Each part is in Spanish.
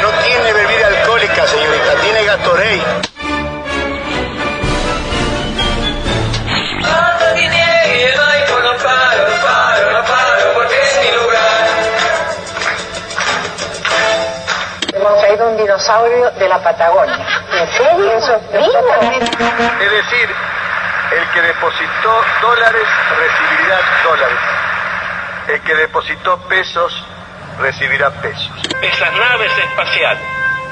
No tiene bebida alcohólica, señorita, tiene Gatorade. Hemos traído un dinosaurio de la Patagonia. ¿En serio? Eso es Es decir, el que depositó dólares recibirá dólares. El que depositó pesos recibirá pesos. Esas naves espaciales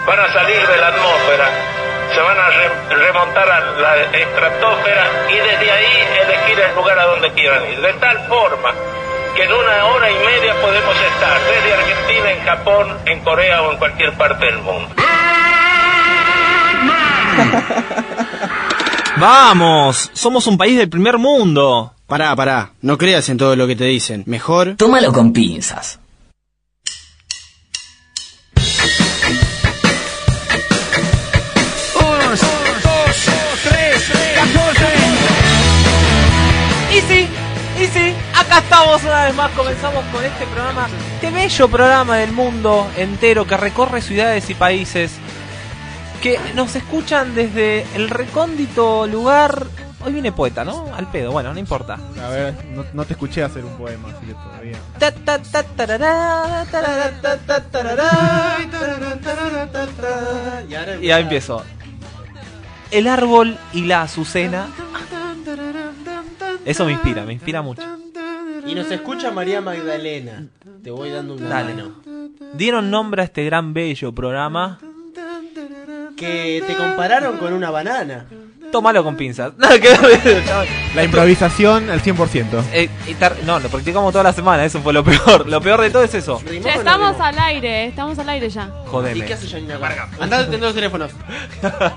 van a salir de la atmósfera, se van a re- remontar a la estratosfera y desde ahí elegir el lugar a donde quieran ir. De tal forma que en una hora y media podemos estar desde Argentina, en Japón, en Corea o en cualquier parte del mundo. Vamos, somos un país del primer mundo. Pará, pará, no creas en todo lo que te dicen. Mejor... Tómalo con pinzas. Y sí, y sí, acá estamos una vez más, comenzamos con este programa, este bello programa del mundo entero que recorre ciudades y países, que nos escuchan desde el recóndito lugar... Hoy viene poeta, ¿no? Al pedo, bueno, no importa. A ver, no, no te escuché hacer un poema, así que todavía. Ta, ta, ta, tarará, tarará, ta, ta, tarará. Y ahí empiezo. El árbol y la azucena. Eso me inspira, me inspira mucho. Y nos escucha María Magdalena. Te voy dando una Dale. mano. Dieron nombre a este gran bello programa. Que te compararon con una banana. Tómalo con pinzas. La improvisación al 100%. Eh, y no, lo practicamos toda la semana, eso fue lo peor. Lo peor de todo es eso. ¿Rimó Ya no estamos al aire, estamos al aire ya. ¿Y Jodeme. qué hace Janina? Andá los teléfonos.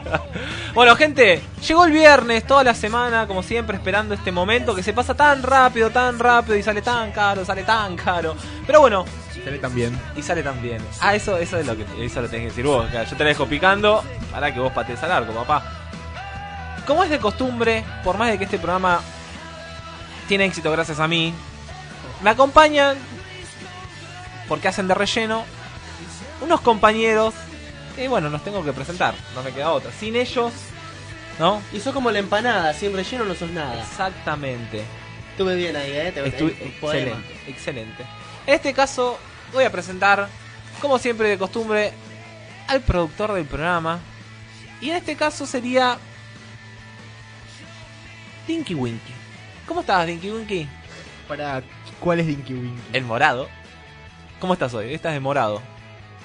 Bueno, gente, llegó el viernes, toda la semana, como siempre, esperando este momento que se pasa tan rápido, tan rápido y sale tan caro, sale tan caro. Pero bueno, Sale también. y sale tan bien. Ah, eso, eso es lo que eso lo tenés que decir vos. Yo te la dejo picando para que vos patees al arco, papá. Como es de costumbre, por más de que este programa tiene éxito gracias a mí, me acompañan porque hacen de relleno unos compañeros que bueno, los tengo que presentar, no me queda otra. Sin ellos, ¿no? Y sos como la empanada, sin relleno no sos nada. Exactamente. Estuve bien ahí, eh. Te Estu- un poema. excelente, excelente. En este caso voy a presentar, como siempre de costumbre, al productor del programa. Y en este caso sería Dinky Winky. ¿Cómo estás, Dinky Winky? Para, ¿Cuál es Dinky Winky? El morado. ¿Cómo estás hoy? Estás de morado.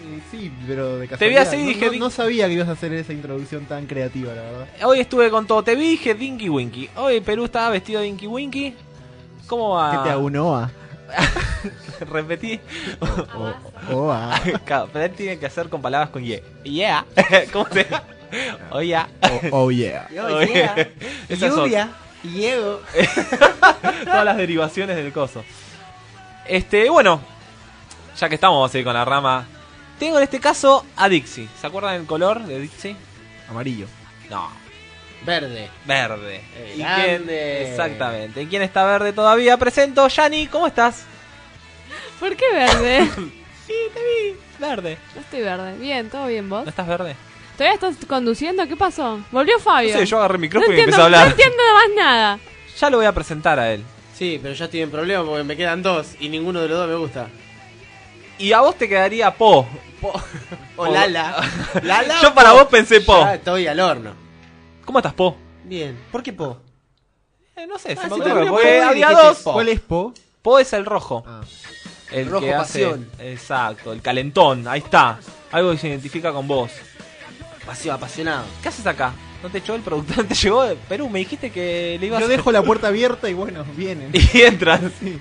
Eh, sí, pero de Te vi casualidad. así y no, dije, no- sabía que ibas a hacer esa introducción tan creativa, la verdad. Hoy estuve con todo. Te vi y dije Dinky Winky. Hoy Perú estaba vestido de Dinky Winky. ¿Cómo va? ¿Qué te hago un OA? Repetí. O- OA. Claro, pero él tiene que hacer con palabras con ye. Yeah. ¿Cómo se Oh, yeah. Oh yeah. Oh, yeah. Son Lluvia. Llego. todas las derivaciones del coso. Este, bueno, ya que estamos vamos a ir con la rama. Tengo en este caso a Dixie. ¿Se acuerdan del color de Dixie? Amarillo. No, Verde. verde. ¿Y Grande. quién? Exactamente. ¿Y quién está verde todavía? Presento, Yani, ¿cómo estás? ¿Por qué verde? Sí, te vi. Verde. Yo estoy verde. Bien, todo bien, vos. ¿No estás verde? ¿Todavía estás conduciendo? ¿Qué pasó? Volvió Fabio. No sé, yo agarré el no micrófono y entiendo, empecé a hablar. no entiendo más nada. Ya lo voy a presentar a él. Sí, pero ya estoy en problema porque me quedan dos y ninguno de los dos me gusta. Y a vos te quedaría Po. O Lala. Lala. Yo para Po? vos pensé Po. Ya estoy al horno. ¿Cómo estás, Po? Bien. ¿Por qué Po? Eh, no sé, Ah, se me porque Po había dos. Po. ¿Cuál es Po? Po es el rojo. Ah. El Rojo que hace- pasión. Exacto, el calentón, ahí está. Algo que se identifica con vos. Pasivo, apasionado. ¿Qué haces acá? ¿No te echó el productor? ¿Te llegó de Perú? Me dijiste que le ibas Yo a... dejo la puerta abierta y bueno, vienen. Y entran. Sí.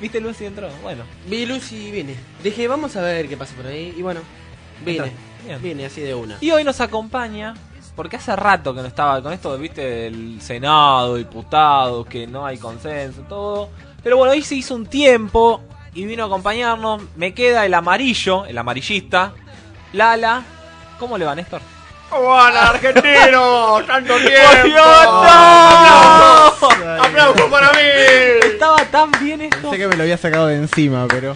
¿Viste Lucy entró? Bueno. Vi Lucy y vine. Dije, vamos a ver qué pasa por ahí. Y bueno, vine. Entra. Bien. Vine así de una. Y hoy nos acompaña, porque hace rato que no estaba con esto, viste, del Senado, diputados, que no hay consenso, todo. Pero bueno, hoy se hizo un tiempo y vino a acompañarnos. Me queda el amarillo, el amarillista, Lala. ¿Cómo le va, Néstor? ¿Cómo van, argentinos? ¡Tanto tiempo! ¡Aplausos! ¡Aplausos para mí! Estaba tan bien esto. Sé que me lo había sacado de encima, pero.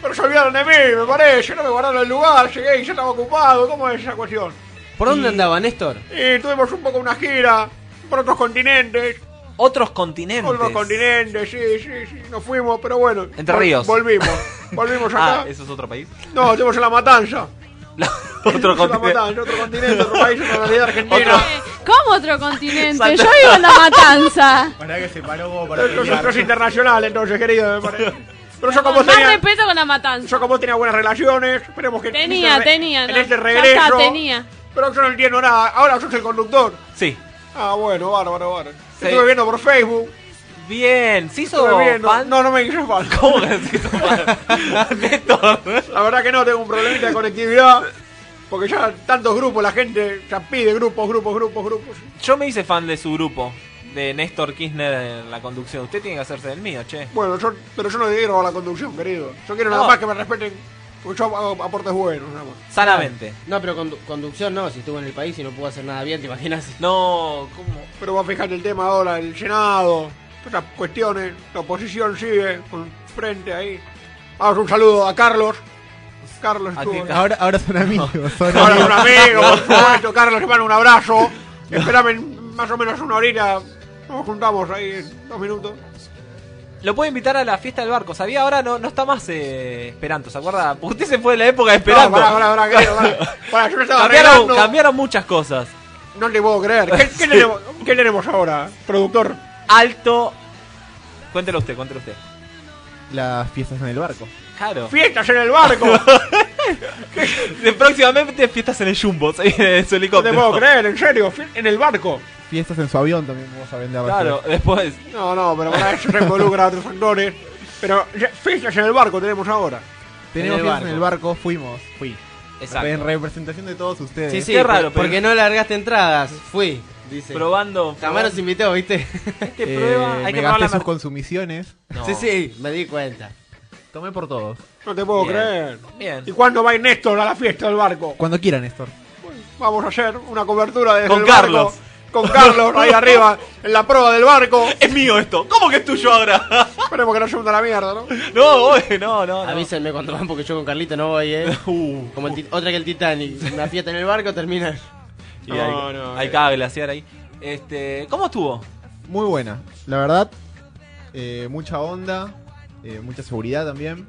Pero se olvidaron de mí, me parece. No me guardaron el lugar, llegué y ya estaba ocupado. ¿Cómo es esa cuestión? ¿Por dónde andaba, Néstor? Y tuvimos un poco una gira por otros continentes. Otros continentes. Otros continentes, sí, sí, sí. Nos fuimos, pero bueno. Entre vol- ríos. Volvimos. Volvimos acá. Ah, ¿eso es otro país? No, estuvimos en La Matanza. otro La continente. Otro continente, otro país, otra realidad argentina. Eh, ¿Cómo otro continente? Santa- Yo vivo en La Matanza. Para que se paró para pelear. internacional, entonces, querido, me parece. Pero yo como Más tenía, respeto con La Matanza. yo como tenía buenas relaciones, esperemos que... Tenía, en este tenía. En no, este ya regreso... está, tenía. Pero yo no entiendo nada. Ahora sos el conductor. Sí. Ah, bueno, bárbaro, bárbaro. Sí. Estuve viendo por Facebook. Bien, ¿se hizo Estuve viendo. fan? No, no me hizo fan. ¿Cómo que se hizo? Néstor. La verdad que no, tengo un problemita de conectividad. Porque ya tantos grupos, la gente ya pide grupos, grupos, grupos, grupos. Yo me hice fan de su grupo, de Néstor Kirchner en la conducción. Usted tiene que hacerse del mío, che. Bueno, yo, pero yo no quiero a la conducción, querido. Yo quiero nada No. más que me respeten. Porque yo hago aportes buenos, nada más. Sanamente. No, pero condu- conducción no, si estuvo en el país y no pudo hacer nada bien, ¿te imaginas? No, ¿cómo? Pero vos fijate el tema ahora, el Senado, otras cuestiones, la oposición sigue con frente ahí. Vamos, un saludo a Carlos. Carlos estuvo. ti, Ahora, ahora son amigos. Son Ahora un amigos. amigo, por supuesto. Carlos, te mando un abrazo. Esperame en más o menos una horita. Nos juntamos ahí en dos minutos. Lo puede invitar a la fiesta del barco. ¿Sabía? Ahora no, no está más eh, Esperanto, ¿se acuerda? Porque usted se fue de la época de Esperanto. No, pará, pará, pará, querido, pará. Pará, yo me estaba cambiaron, muchas cosas. No te puedo creer. ¿Qué, qué tenemos, qué tenemos ahora, productor? Alto. Cuéntelo usted, cuéntelo usted. Las fiestas en el barco. Claro. Fiestas en el barco. Próximamente fiestas en el Jumbo, ¿sí? en su No helicóptero. te puedo creer, en serio. En el barco. Fiestas en su avión también vamos a vender. Claro, después. No, no, pero para eso se involucra a otros factores. Pero ya, fiestas en el barco tenemos ahora. Tenemos En fiestas en el barco, fuimos. Fui. Exacto. En representación de todos ustedes. Sí, sí, Qué raro, por- porque no largaste entradas. Fui, dice. Probando. Tamara nos invitó, ¿viste? Este Eh, prueba. Hay me que gasté sus consumiciones. No. Sí, sí, me di cuenta. Tomé por todos. No te puedo Bien. creer. Bien. ¿Y cuándo va a ir Néstor a la fiesta del barco? Cuando quieran, Néstor. Vamos a hacer una cobertura desde Con el barco. Carlos. Con Carlos ahí arriba en la prueba del barco. Es mío esto. ¿Cómo que es tuyo ahora? Esperemos que no se hunda la mierda, ¿no? no, oye, no, no. no. Avísenme cuando van porque yo con Carlito no voy, ¿eh? Uh, Como el ti- otra que el Titanic. Una fiesta en el barco termina. y No, hay, no, hay eh. cada glaciar ahí. Este, ¿Cómo estuvo? Muy buena. La verdad, eh, mucha onda. Eh, mucha seguridad también.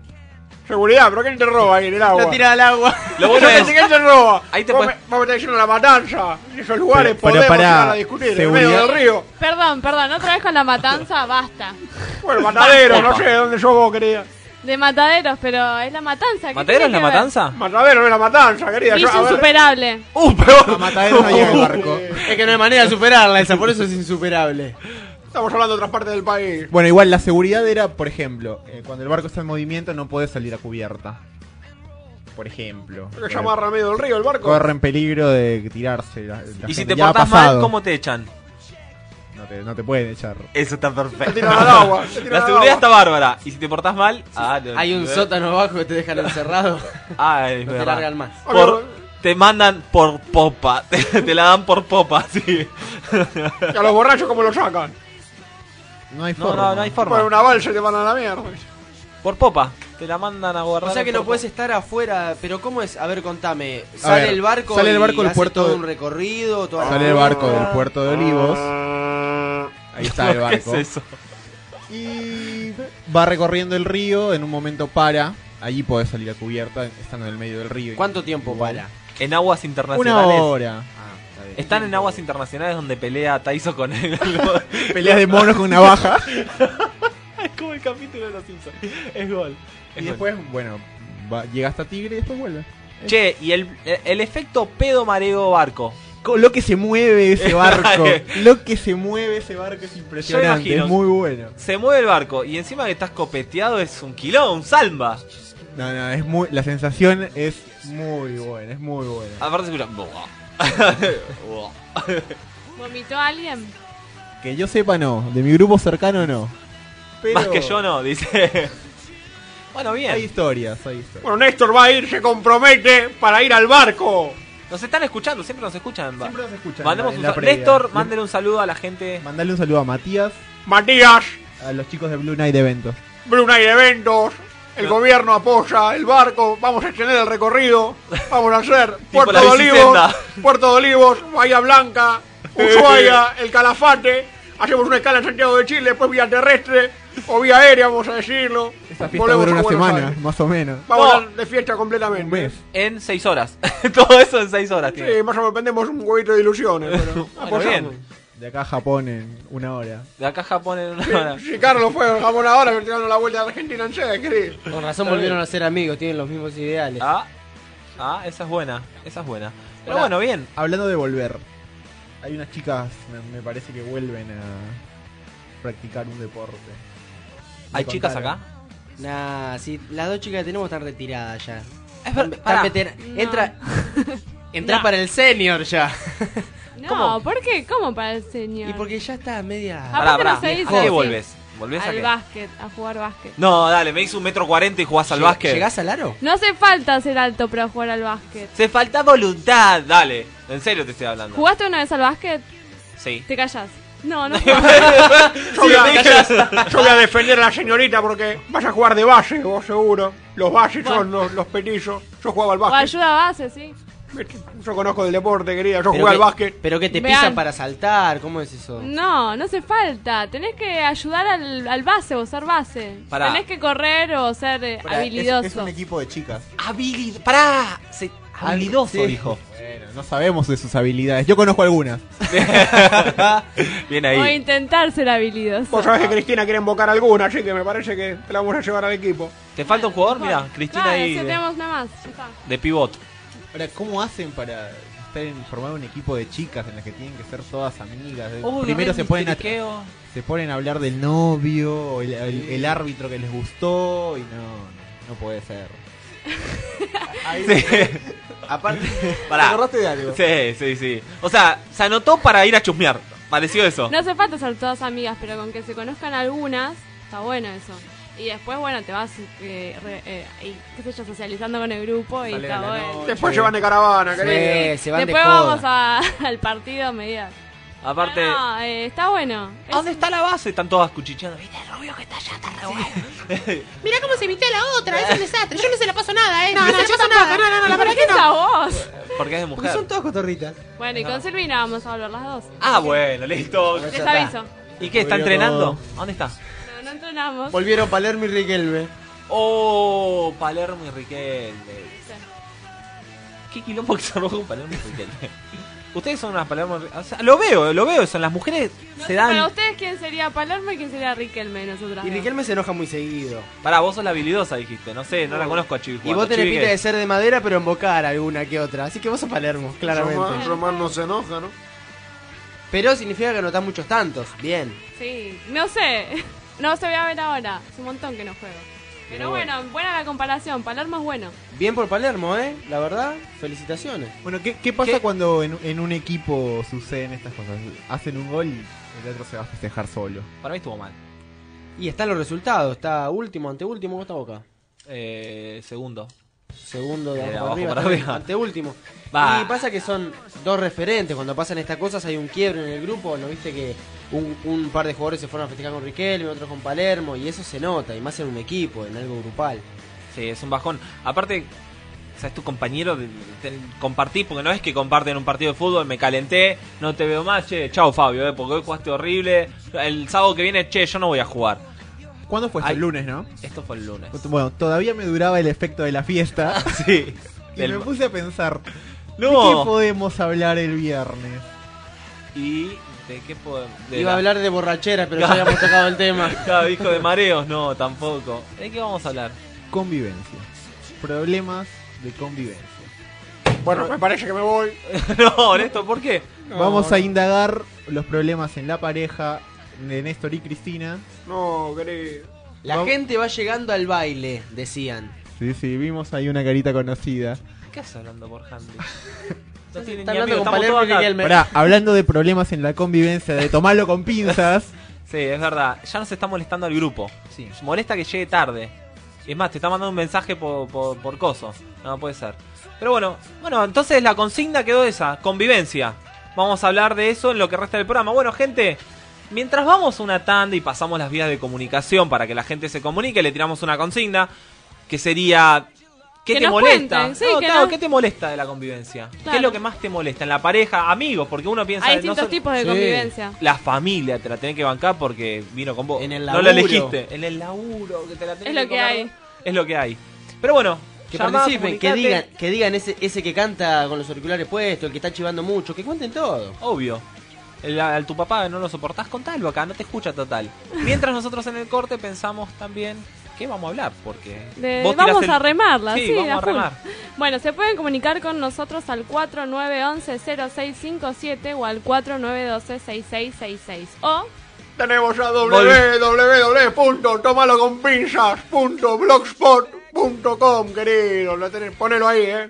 Seguridad, pero ¿quién te roba ahí en el agua? Lo tira al agua. Lo bueno ¿Quién es. te- quién te roba? Ahí te puedes- me estás diciendo la matanza. En esos lugares Pero- pero podemos llegar a discutir en medio seguridad- del río. Perdón, perdón, otra vez con la matanza, basta. Bueno, matadero, no sé dónde sos vos, querida. De mataderos, pero es la matanza. ¿qué ¿Matadero es la matanza? Matadero no es la matanza, querida. Yo, Es a insuperable. ¡Uh, peor! A Matadero no llega el barco. Es que no hay manera de superarla esa, por eso es insuperable. Estamos hablando de otras partes del país. Bueno, igual la seguridad era, por ejemplo, eh, cuando el barco está en movimiento no puede salir a cubierta. Por ejemplo. Que se amarra a medio del río el barco. Corren peligro de tirarse. la- la Y si te Ya ha portás pasado. mal, ¿cómo te echan? No te, no te pueden echar. Eso está Te perfecto. tiran al agua. te tiran La al seguridad agua. está bárbara. Y si te portás mal. Ah, no, Hay un no. sótano abajo que te dejan encerrado. Ah, es No te verdad. largan más. Por- te mandan por popa. Te, te la dan por popa, sí. Y a los borrachos, ¿cómo lo sacan? No hay forma. no, no hay Ponen forma. una balsa y te van a la mierda. Por popa. Te la mandan a guardar. O sea que por no puedes estar afuera, pero ¿cómo es? A ver, contame. ¿Sale ver, el barco sale el y barco del puerto todo de- un recorrido? toda la Sale el barco del puerto de Olivos. Ahí está el ¿Qué barco. es eso? Y va recorriendo el río. En un momento para. Allí podés salir a cubierta, estando en el medio del río. ¿Cuánto tiempo para? En aguas Una internacionales. hora. Están en aguas internacionales donde pelea Taiso con él. Peleas de monos con una baja. es como el capítulo de los Simpsons. Es gol. y gol. después, bueno, va- llega hasta Tigre y después vuelve. Che, y el, el efecto pedo mareo barco. Co- Lo que se mueve ese barco. lo que se mueve ese barco es impresionante. imagino. Es muy bueno. Se mueve el barco y encima que estás copeteado es un kilo, un salva. No, no, es muy. La sensación es muy buena. Es muy buena. Aparte se escucha. "Buah". ¿Vomitó alguien? Que yo sepa, no. De mi grupo cercano, no. Pero Más que yo no, dice. bueno, bien. Hay historias, hay historias. Bueno, Néstor va a ir, se compromete para ir al barco. Nos están escuchando, siempre nos escuchan. va. Siempre nos escuchan Mandemos en un la sal- previa. Néstor, Le- mándele un saludo a la gente. Mandale un saludo a Matías, Matías, a los chicos de Blue Night Eventos. Blue Night Eventos. El gobierno apoya el barco, vamos a extender el recorrido, vamos a hacer Puerto de Olivos. Puerto de Olivos, Bahía Blanca, Ushuaia, El Calafate, hacemos una escala en Santiago de Chile, después vía terrestre o vía aérea, vamos a decirlo. Esta fiesta Volvemos dura a una semana, Aires. más o menos. Vamos No. a dar de fiesta completamente. Un mes. En 6 horas. Todo eso en 6 horas. tiene. Sí, más o menos vendemos un huevito de ilusiones, pero Bueno, apoyamos. bien. De acá a Japón en una hora. De acá a Japón en una hora. Si Carlos fue a Japón ahora, me dando la vuelta a Argentina en seis, querido. Con razón volvieron a ser amigos, tienen los mismos ideales. Ah, ah, esa es buena. Esa es buena. Pero Hola. bueno, bien. Hablando de volver, hay unas chicas, me, me parece que vuelven a practicar un deporte. Me ¿Hay chicas acá? Nah, sí, las dos chicas que tenemos están retiradas ya. Es Están- ver- están pará. veter- No. Entra, entra para el senior ya. No, ¿Cómo? ¿por qué? ¿Cómo para el señor? Y porque ya está media. Pará, no se dice ¿A qué así. volvés? ¿Volvés a al qué? básquet, a jugar básquet. No, dale, me hizo un metro cuarenta y jugás al básquet. ¿Llegás al aro? No hace falta ser alto para jugar al básquet. Se falta voluntad, dale. En serio te estoy hablando. ¿Jugaste una vez al básquet? Sí. Te callas. No, no. Yo voy, a, me callas. yo voy a defender a la señorita porque vas a jugar de base, vos seguro. Los bases son los, los petizos. Yo jugaba al o básquet. ayuda a base, sí. Yo conozco del deporte, querida. Yo jugué al que- básquet. Pero que te Vean. pisan para saltar, ¿cómo es eso? No, no hace falta. Tenés que ayudar al, al base o ser base. Pará. Tenés que correr o ser eh, Pará, es- habilidoso. Es, un equipo de chicas. Habilidad. Pará. Se- Habilidoso, Sí. dijo. Bueno, no sabemos de sus habilidades. Yo conozco algunas. Bien O ahí. intentar ser habilidoso. Vos sabés que Cristina quiere invocar alguna, así que me parece que te la vamos a llevar al equipo. ¿Te falta un jugador? Mira, Cristina Dale, ahí sí, de, tenemos nada más. ya está. de pivot. Ahora, ¿cómo hacen para estar en, formar un equipo de chicas en las que tienen que ser todas amigas? Uy, Primero se ponen, a, se ponen a hablar del novio, o el, el- el árbitro que les gustó, y no, no, no puede ser. Sí. Aparte, Pará. acordaste de algo? Sí, sí, sí. O sea, se anotó para ir a chusmear. Pareció eso. No hace falta ser todas amigas, pero con que se conozcan algunas, está bueno eso. Y después, bueno, te vas, eh, re- eh, y, qué sé yo, socializando con el grupo y está a la noche. Después se van de caravana. Sí, se van de Después joda. vamos a- al partido a mediar. Aparte, No, eh, está bueno. ¿a Es- dónde está la base? Están todas cuchicheando. ¿Viste el rubio que está allá? Está re bueno. Mirá cómo se viste la otra, es un desastre. Yo no se la paso nada, eh. No, no, se la paso nada. No, no, ¿Y ¿Por qué esa voz? Porque es de Porque mujer. son todas cotorritas. Bueno, y con Silvina vamos a hablar las dos. Ah, bueno, listo. Les aviso. ¿Y qué? ¿Está entrenando? todo. ¿A ¿Dónde está? No, no. Volvieron Palermo y Riquelme. Oh, Palermo y Riquelme. ¿Qué quilombo que se arrojó con Palermo y Riquelme? Ustedes son unas Palermo. O sea, lo veo, lo veo eso. Las mujeres No se Para dan. ustedes, ¿quién sería Palermo y quién sería Riquelme? Nosotras Y dos? Riquelme se enoja muy seguido. Pará, vos sos la habilidosa, dijiste. No sé, no la conozco a Chivi. Y vos tenés pinta de ser de madera, pero en bocar alguna que otra. Así que vos sos Palermo, claramente. Román, Román no se enoja, ¿no? Pero significa que anotás muchos tantos. Bien. Sí, no sé. No se voy a ver ahora. Hace un montón que no juego. Pero bueno, buena la comparación. Palermo es bueno. Bien por Palermo, ¿eh? La verdad, felicitaciones. Bueno, ¿qué, qué pasa ¿Qué? cuando en, en un equipo suceden estas cosas? Hacen un gol y el otro se va a festejar solo. Para mí estuvo mal. Y están los resultados. Está último, anteúltimo, ¿cómo está Boca? Eh, segundo. Segundo de Eh, abajo arriba, para arriba. anteúltimo. Va. Y pasa que son dos referentes. Cuando pasan estas cosas hay un quiebre en el grupo. ¿No viste que un, un par de jugadores se fueron a festejar con Riquelme, otros con Palermo? Y eso se nota, y más en un equipo, en algo grupal. Sí, es un bajón. Aparte, o sea, es tu compañero, compartís, porque no es que comparten un partido de fútbol, me calenté, no te veo más, che, chao Fabio, eh, porque hoy jugaste horrible. El sábado que viene, che, yo no voy a jugar. ¿Cuándo fue? esto? Ay. El lunes, ¿no? Esto fue el lunes. Bueno, todavía me duraba el efecto de la fiesta. sí. y Del- me puse a pensar, ¿de No. qué podemos hablar el viernes? ¿Y qué podemos...? Iba a la- hablar de borrachera, pero ya habíamos tocado el tema. Claro, dijo de mareos, no, tampoco. ¿De qué vamos a hablar? Convivencia. Problemas de convivencia. Bueno, me parece que me voy. no, Néstor, ¿por qué? No, Vamos no, a indagar los problemas en la pareja de Néstor y Cristina. No, querido. La Vamos- gente va llegando al baile, decían. Sí, sí, vimos ahí una carita conocida. ¿Qué haces hablando por Handy? No tienen ni amigos, estamos todos acá. Pará, hablando de problemas en la convivencia, de tomarlo con pinzas. Sí, es verdad. Ya nos está molestando al grupo. Sí. Molesta que llegue tarde. Es más, te está mandando un mensaje por, por, por coso. No puede ser. Pero bueno, bueno, entonces la consigna quedó esa, convivencia. Vamos a hablar de eso en lo que resta del programa. Bueno, gente, mientras vamos a una tanda y pasamos las vías de comunicación para que la gente se comunique, le tiramos una consigna. que sería... ¿Qué Que te molesta? cuenten, sí, No, que claro, nos- ¿qué te molesta de la convivencia? ¿Qué es lo que más te molesta? En la pareja, amigos, porque uno piensa... Hay no distintos so- tipos de Sí. convivencia. La familia te la tenés que bancar porque vino con vos. En el No la laburo. elegiste. En el laburo que te la tenés Es lo que comer. hay. Es lo que hay. Pero bueno, Que llamá, participen, que digan, que digan ese, ese que canta con los auriculares puestos, el que está chivando mucho, que cuenten todo. Obvio. El- al tu papá no lo soportás, contalo acá, no te escucha total. Mientras nosotros en el corte pensamos también qué vamos a hablar, porque De- vos tirás vamos el- a remarla, sí, Sí, vamos a remar. Bueno, se pueden comunicar con nosotros al 4911-0657 o al 4912-6666. O Tenemos a www.tomaloconpinzas.blogspot.com, querido. La tenés, ponelo ahí, eh.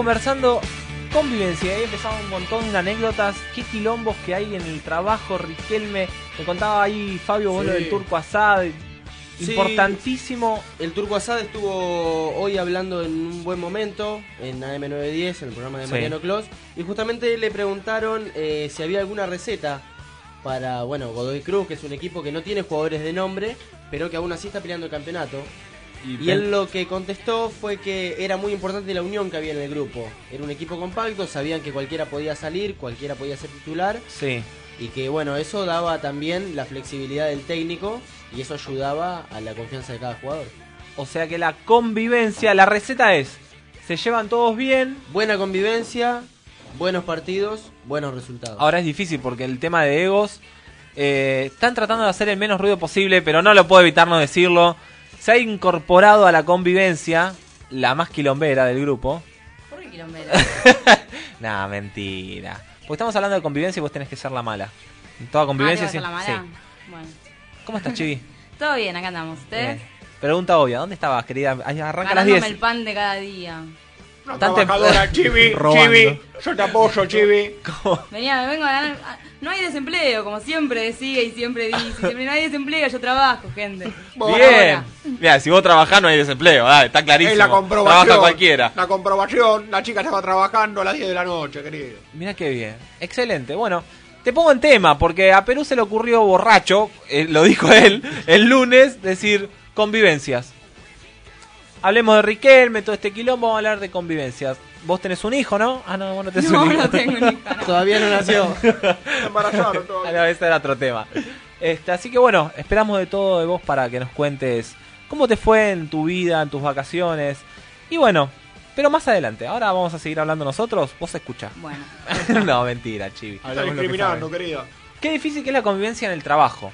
Conversando convivencia. Ahí empezamos un montón de anécdotas. Qué quilombos que hay en el trabajo, Riquelme. Me contaba ahí Fabio vos lo Sí. del Turco Asad. Sí. Importantísimo. El Turco Asad estuvo hoy hablando en un buen momento en AM910, en el programa de Sí. Mariano Clos, y justamente le preguntaron eh, si había alguna receta para, bueno, Godoy Cruz, que es un equipo que no tiene jugadores de nombre, pero que aún así está peleando el campeonato. Y él lo que contestó fue que era muy importante la unión que había en el grupo. Era un equipo compacto, sabían que cualquiera podía salir, cualquiera podía ser titular. Sí. Y que bueno, eso daba también la flexibilidad del técnico y eso ayudaba a la confianza de cada jugador. O sea que la convivencia, la receta es, se llevan todos bien. Buena convivencia, buenos partidos, buenos resultados. Ahora es difícil porque el tema de egos, eh, están tratando de hacer el menos ruido posible, pero no lo puedo evitar no decirlo. Se ha incorporado a la convivencia la más quilombera del grupo. ¿Por qué quilombera? Nah, mentira. Porque estamos hablando de convivencia y vos tenés que ser la mala. En toda convivencia Ah, ¿te vas a la mala? Bueno. sí. ¿Cómo estás, Chivi? Todo bien, acá andamos. ¿Ustedes? Bien. Pregunta obvia, ¿dónde estabas, querida? Arranca a las Ganándome 10. el pan de cada día. Tan trabajadora, Robando. Chivi. Yo te apoyo, Chivi. Venía, me vengo a ganar. No hay desempleo, como siempre decía y siempre dice. Siempre no hay desempleo, yo trabajo, gente. Bien. Mira, si vos trabajás no hay desempleo, está clarísimo. Es la comprobación. Trabaja cualquiera. La comprobación. La chica estaba trabajando a las 10 de la noche, querido. Mira qué bien. Excelente. Bueno, te pongo en tema porque a Perú se le ocurrió borracho, eh, lo dijo él, el lunes, decir convivencias. Hablemos de Riquelme, todo este quilombo, vamos a hablar de convivencias. Vos tenés un hijo, ¿no? Ah, no, vos no tenés No, un hijo. no tengo un hijo, no. Todavía no nació. embarazaron todo. Ah, no, ese era otro tema. Este, así que bueno, esperamos de todo de vos para que nos cuentes cómo te fue en tu vida, en tus vacaciones. Y bueno, pero más adelante. Ahora vamos a seguir hablando nosotros. Vos escucha. Bueno. no, mentira, chivi. Está discriminando, querida. Qué difícil que es la convivencia en el trabajo.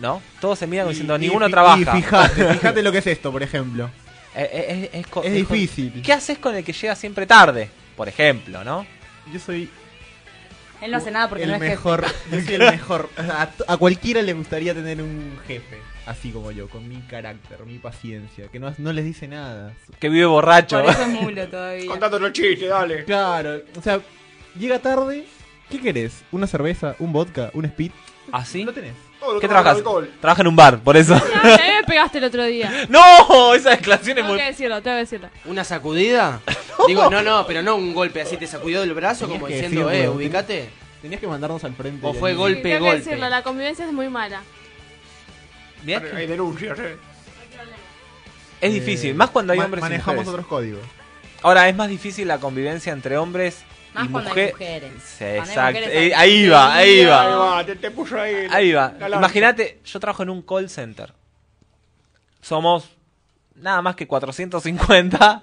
¿No? Todos se miran diciendo, Y- ninguno y- trabaja. Y fíjate, fíjate lo que es esto, por ejemplo. Eh, eh, es, Es es difícil. ¿Qué haces con el que llega siempre tarde? Por ejemplo, ¿no? Yo soy Él no hace nada porque el no es mejor. jefe. Yo soy el mejor. A, a cualquiera le gustaría tener un jefe así como yo, con mi carácter, mi paciencia, que no, no les dice nada. Que vive borracho. Por eso es mulo todavía. Contate los chistes, dale. Claro, o sea, llega tarde. ¿Qué querés? ¿Una cerveza? ¿Un vodka? ¿Un speed? ¿Así? Lo tenés. ¿Qué que trabajas? Trabaja en un bar, por eso. A mí me pegaste el otro día. ¡No! Esa declaración es Tengo muy... que decirlo, tengo que decirlo. ¿Una sacudida? Digo, no, no, pero no un golpe así, te sacudió del brazo Tenías como que diciendo, decirlo, eh, ubicate. Tenías que mandarnos al frente. O fue ahí. golpe, Sí, tengo que golpe. decirlo, la convivencia es muy mala. Bien. Hay denuncias, eh. Es Eh, difícil, más cuando hay ma- hombres y Manejamos otros códigos. Ahora, es más difícil la convivencia entre hombres Más y cuando hay mujeres. Sí, Cuando hay exacto. mujeres Eh, hay ahí va, ahí Ahí va. va, te, te puso ahí. Ahí va. Imagínate, yo trabajo en un call center. Somos nada más que 450.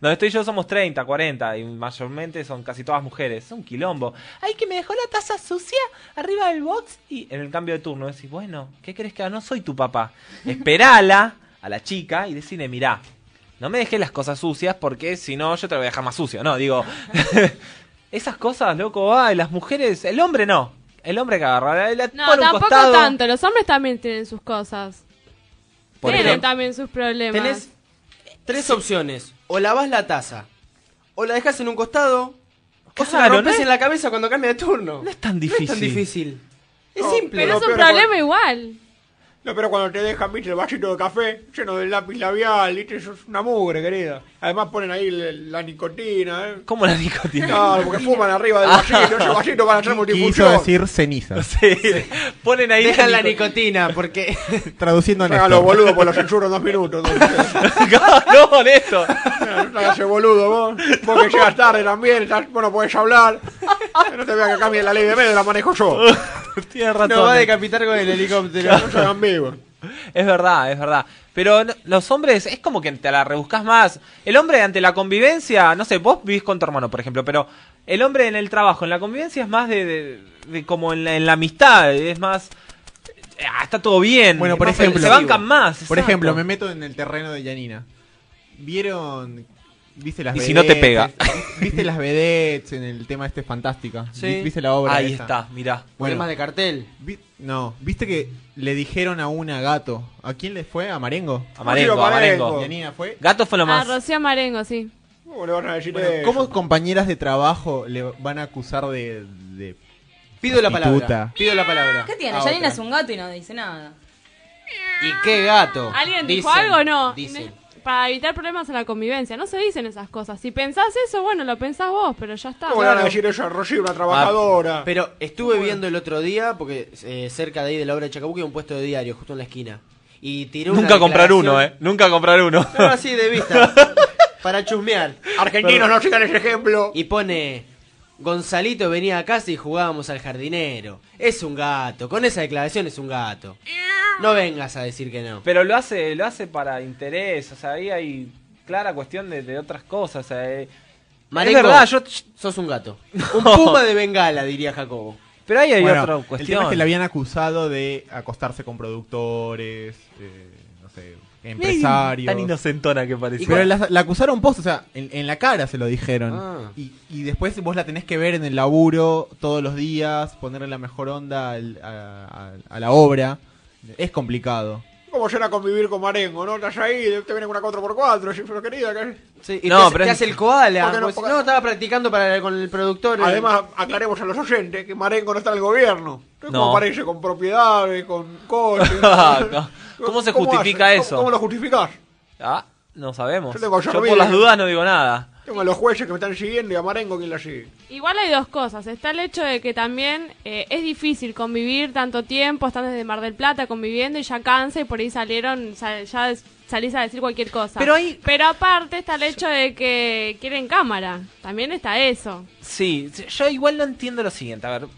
Donde estoy yo somos 30, 40 y mayormente son casi todas mujeres. Es un quilombo. Ay, que me dejó la taza sucia arriba del box y en el cambio de turno decís, bueno, ¿qué crees que haga? No soy tu papá. Esperala a la chica y decirle, mirá, no me dejes las cosas sucias porque si no yo te lo voy a dejar más sucio. No, digo, esas cosas, loco, ay, las mujeres, el hombre no. El hombre que agarra, la No, tampoco costado. tanto. Los hombres también tienen sus cosas. Por tienen ejemplo. también sus problemas. Tenés tres opciones. O lavas la taza, o la dejas en un costado, o se la rompes no es- en la cabeza cuando cambia de turno. No es tan No difícil. es tan difícil. Es No, simple. Pero es un problema igual. No, pero cuando te dejan, viste, el vasito de café lleno de lápiz labial, viste, eso es una mugre, querida. Además ponen ahí la nicotina, ¿eh? ¿Cómo la nicotina? Claro, porque fuman arriba del vasito, ese vasito van a hacer Quiso multifunción. decir ceniza. Sí, ponen ahí Dejan la nico- nicotina porque Traduciendo a Hagan los Néstor. boludos por los censuro en dos minutos. no, Néstor. No te hagas el boludo vos. Vos que llegas tarde también, estás, vos no podés hablar. No te veas que cambie la ley de medio, la manejo yo. Razón. nos va a decapitar con el helicóptero. No se hagan vivos. Es verdad, es verdad. Pero no- los hombres es como que te la rebuscas más. El hombre ante la convivencia, no sé, vos vivís con tu hermano, por ejemplo, pero el hombre en el trabajo, en la convivencia es más de, de- de como en la, en la amistad, es más... ah, está todo bien. Bueno, por ejemplo- Se bancan más. Por exacto. ejemplo, me meto en el terreno de Yanina. ¿Vieron? ¿Viste las Y si no te vedettes? ¿Viste las vedettes en el tema este fantástica? Sí. ¿Viste la obra Ahí esa? está, mirá. Bueno, Problemas de cartel. vi- no, ¿viste que le dijeron a una gato? ¿A quién le fue? ¿A Marengo? A Marengo, a Marengo. Marengo. Yanina fue. Gato fue lo A más... Rocío Marengo, sí. ¿Cómo le van a decir Bueno? ¿Cómo compañeras de trabajo le van a acusar de, de Pido la palabra. Pido la palabra. ¿Qué tiene? A otra. es un gato y no dice nada. ¿Y qué gato? ¿Alguien dijo Dicen, algo o no? Dicen. Para evitar problemas en la convivencia. No se dicen esas cosas. Si pensás eso, bueno, lo pensás vos, pero ya está. ¿Cómo le van a decir eso a Rocío, una trabajadora? Ah, pero estuve viendo el otro día, porque eh, cerca de ahí de la obra de Chacabuco hay un puesto de diario, justo en la esquina. Y tiró una Nunca comprar uno, eh. Nunca comprar uno. No, así de vista. para chusmear. Argentinos, no sigan ese ejemplo. Y pone. Gonzalito venía a casa y jugábamos al jardinero. Es un gato. Con esa declaración es un gato. No vengas a decir que no. Pero lo hace, lo hace para interés, o sea, ahí hay clara cuestión de, de otras cosas. O sea, eh, es verdad, yo. sos un gato. Un puma de bengala, diría Jacobo. Pero ahí hay Bueno, otra El cuestión. tema es que le habían acusado de acostarse con productores, eh, no sé, empresarios. Tan inocentona que parecía. Pero la, la acusaron post, o sea, en, en la cara se lo dijeron. Ah. Y, y después vos la tenés que ver en el laburo todos los días, ponerle la mejor onda al- a, a- a la obra. Es complicado. ¿Cómo será convivir con Marengo, no? Estás ahí, te viene con una 4x4, sí, pero querida, que... Sí, y No, te, hace- pero te hace el koala. ¿Por qué no? Pues, Porque- no, estaba practicando para, con el productor. Además, aclaremos a los oyentes que Marengo no está en el gobierno. Entonces, No. ¿Cómo parece? Con propiedades, con coches. ¿Cómo se justifica hace? eso? ¿Cómo, cómo lo justificás? Ah, no sabemos. Yo tengo Yo por las dudas no digo nada. Tengo a los jueces que me están siguiendo y a Marengo quien la sigue. Igual hay dos cosas. Está el hecho de que también eh, es difícil convivir tanto tiempo, están desde Mar del Plata conviviendo y ya cansa y por ahí salieron, sal- ya salís a decir cualquier cosa. Pero ahí- Pero aparte está el hecho de que quieren cámara. También está eso. Sí, sí, yo igual no entiendo lo siguiente. A ver,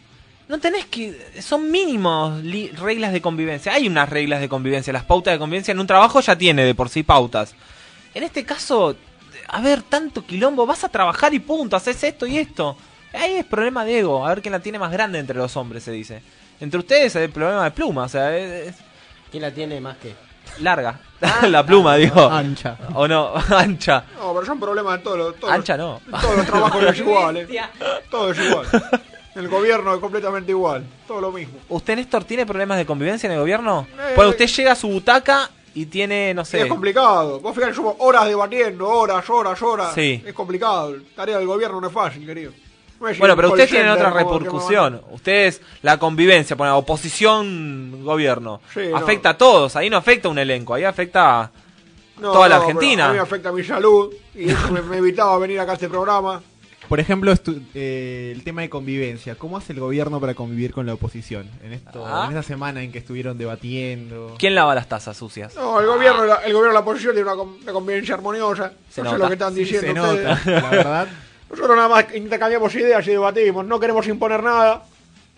no tenés que. Son mínimos li- reglas de convivencia. Hay unas reglas de convivencia. Las pautas de convivencia en un trabajo ya tiene de por sí pautas. En este caso, a ver, tanto quilombo. Vas a trabajar y punto. Haces esto y esto. Ahí es problema de ego. A ver quién la tiene más grande entre los hombres, se dice. Entre ustedes es el problema de pluma. O sea, es, es ¿Quién la tiene más que? larga. la pluma, digo. Ancha. O no, ancha. No, pero son problemas de todos los... todos Ancha no. Todos los trabajos es igual, ¿eh? Todo es igual. El gobierno es completamente igual. Todo lo mismo. ¿Usted, Néstor, tiene problemas de convivencia en el gobierno? Eh, Pues usted llega a su butaca y tiene, no Es sé. complicado. Vos fíjate, somos horas debatiendo, horas, horas, horas. Sí. Es complicado. Tarea del gobierno no es fácil, querido. No es Bueno, a pero ustedes tienen otra repercusión. Ustedes, la convivencia, pone oposición-gobierno. Sí, no. afecta a todos. Ahí no afecta a un elenco, ahí afecta a No, toda la Argentina. A mí me afecta mi salud y me, me evitaba venir acá a este programa. Por ejemplo, estu- eh, el tema de convivencia. ¿Cómo hace el gobierno para convivir con la oposición? En, esto, Ah. en esta semana en que estuvieron debatiendo. ¿Quién lava las tazas sucias? No, el gobierno, la- el gobierno de la oposición tiene una, con- una convivencia armoniosa. Se no sé lo que están Sí, diciendo se ustedes. nota, la verdad. Nosotros nada más intercambiamos ideas y debatimos. No queremos imponer nada.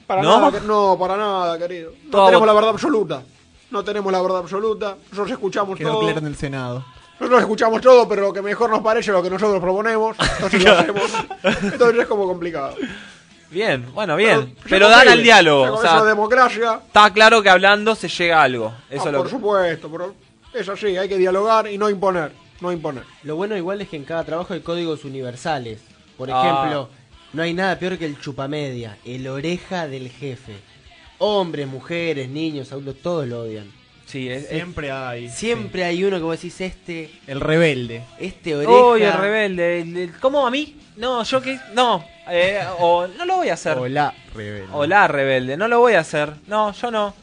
Para ¿No? nada, no, para nada, querido. No Todo tenemos la verdad absoluta. No tenemos la verdad absoluta. Nosotros escuchamos Quedó todo. claro en el Senado. Nosotros escuchamos todo, pero lo que mejor nos parece es lo que nosotros proponemos. Entonces lo hacemos. Entonces es como complicado. Bien, bueno, bien. Pero dan al diálogo. O sea, democracia. está claro que hablando se llega a algo. Eso Ah, es lo por que- supuesto, pero es así, hay que dialogar y no imponer. No imponer. Lo bueno igual es que en cada trabajo hay códigos universales. Por Ah. ejemplo, no hay nada peor que el chupamedia, el oreja del jefe. Hombres, mujeres, niños, adultos, todos lo odian. Sí, es, es- Siempre hay. Siempre hay uno que vos decís, este, El rebelde. este oreja... Uy, el rebelde. el- el- ¿Cómo a mí? No, yo que. No. eh, o no lo voy a hacer. O la rebelde. O la rebelde. No lo voy a hacer. No, yo no.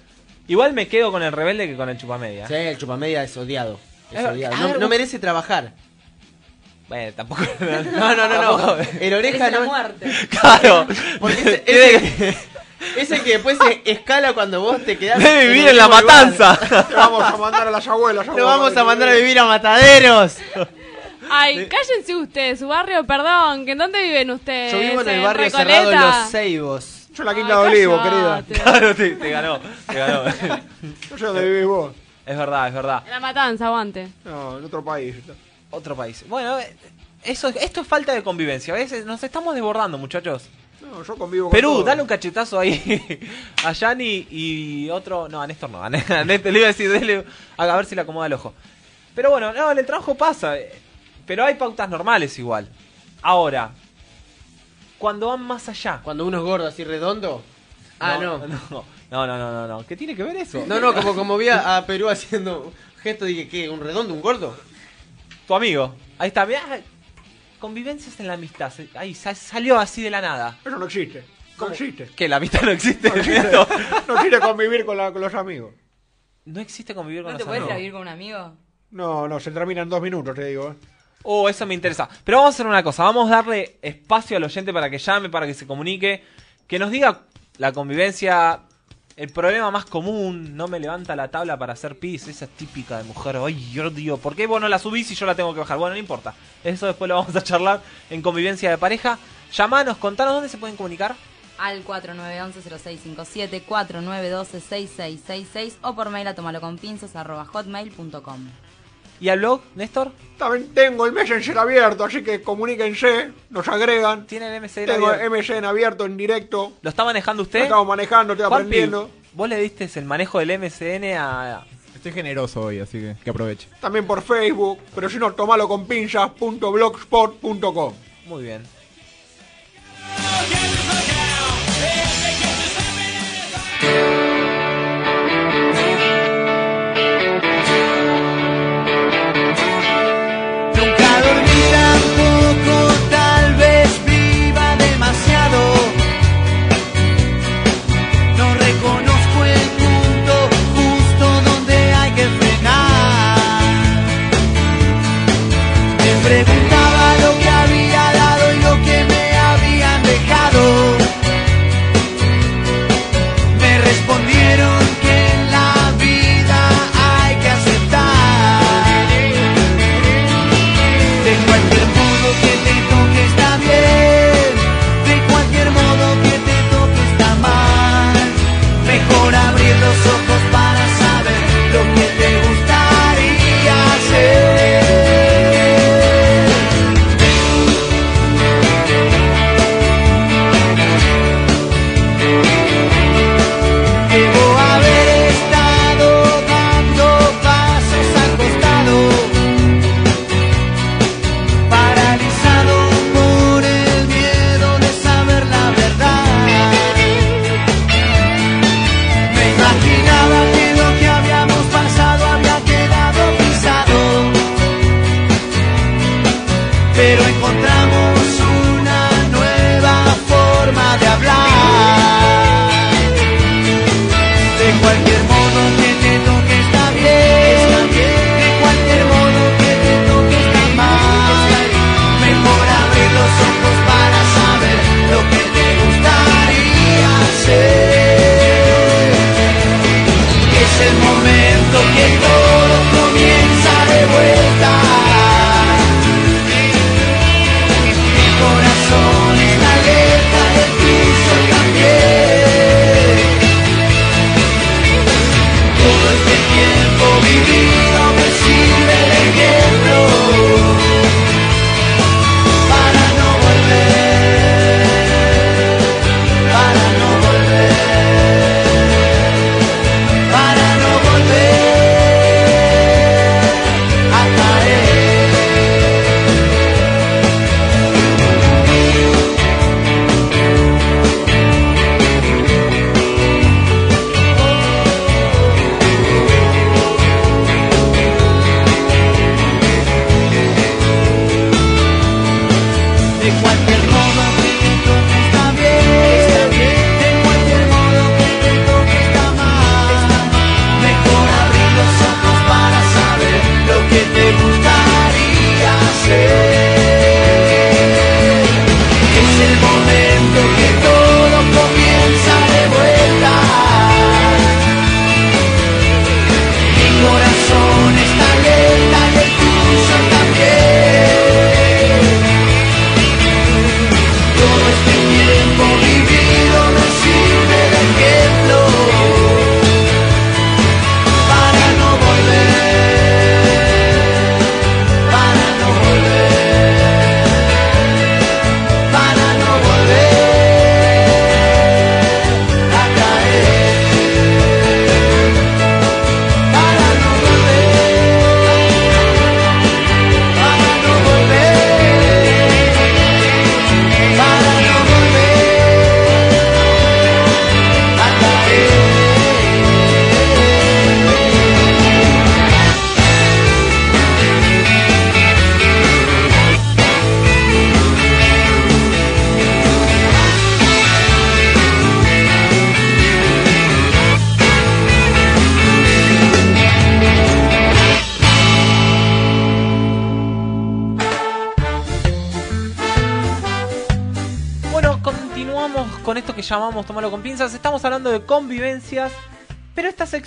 Igual me quedo con el rebelde que con el chupamedia. Sí, el chupamedia es odiado. Es Eh, odiado. No, no merece trabajar. Bueno, tampoco. No, no, no, no. El oreja Es la no... muerte. Claro. Porque ese, ese- ese que después se escala cuando vos te quedás... Debe vivir en la lugar. matanza. Te vamos a mandar a las abuelas. Lo vamos a mandar a vivir a mataderos. Ay, cállense ustedes, su barrio, perdón, que ¿en dónde viven ustedes? Yo vivo en el ¿En barrio Recoleta? cerrado Los Ceibos. Yo en la Quinta de Olivo, querida. Claro, te, te ganó. Te ganó. No sé dónde vivís vos. Es verdad, es verdad. En la matanza, aguante. No, en otro país. Otro país. Bueno, eh, eso, esto es falta de convivencia. A veces nos estamos desbordando, muchachos. No, yo convivo con Perú, dale un cachetazo ahí a Yanni y otro. No, a Néstor no. A Néstor le iba a decir, dele, a ver si le acomoda el ojo. Pero bueno, no, en el trabajo pasa. eh, Pero hay pautas normales igual. Ahora, cuando van más allá. Cuando uno es gordo así redondo. Ah, no. No, no, no, no, no, no. ¿Qué tiene que ver eso? No, no, como, como vi a, a Perú haciendo gesto, dije, ¿qué? ¿Un redondo, un gordo? Tu amigo. Ahí está, mirá. Convivencias en la amistad. Ahí sa- salió así de la nada. Eso no existe. No existe. ¿Qué? ¿La amistad no existe? No existe, No, no existe convivir con, la- con los amigos. No existe convivir con ¿No los te puedes ir a amigos. vivir con un amigo? No, no, se termina en dos minutos, te digo. ¿eh? Oh, eso me interesa. Pero vamos a hacer una cosa, vamos a darle espacio al oyente para que llame, para que se comunique, que nos diga la convivencia, el problema más común, no me levanta la tabla para hacer pis, esa es típica de mujer, ay, yo digo, ¿por qué vos no la subís y yo la tengo que bajar? Bueno, no importa, eso después lo vamos a charlar en convivencia de pareja. Llamanos, contanos dónde se pueden comunicar. Al 4911-0657, 4912-6666 o por mail a tomaloconpinzas arroba hotmail.com. ¿Y al blog, Néstor? También tengo el Messenger abierto, así que comuníquense, nos agregan. ¿Tiene el MSN Tengo abierto? MSN abierto en directo. ¿Lo está manejando usted? Lo estamos manejando, estoy Juanpi, aprendiendo. Vos le diste el manejo del MSN a... Estoy generoso hoy, así que que aproveche. También por Facebook, pero si no, tomalo con pinzas.blogspot.com. Muy bien.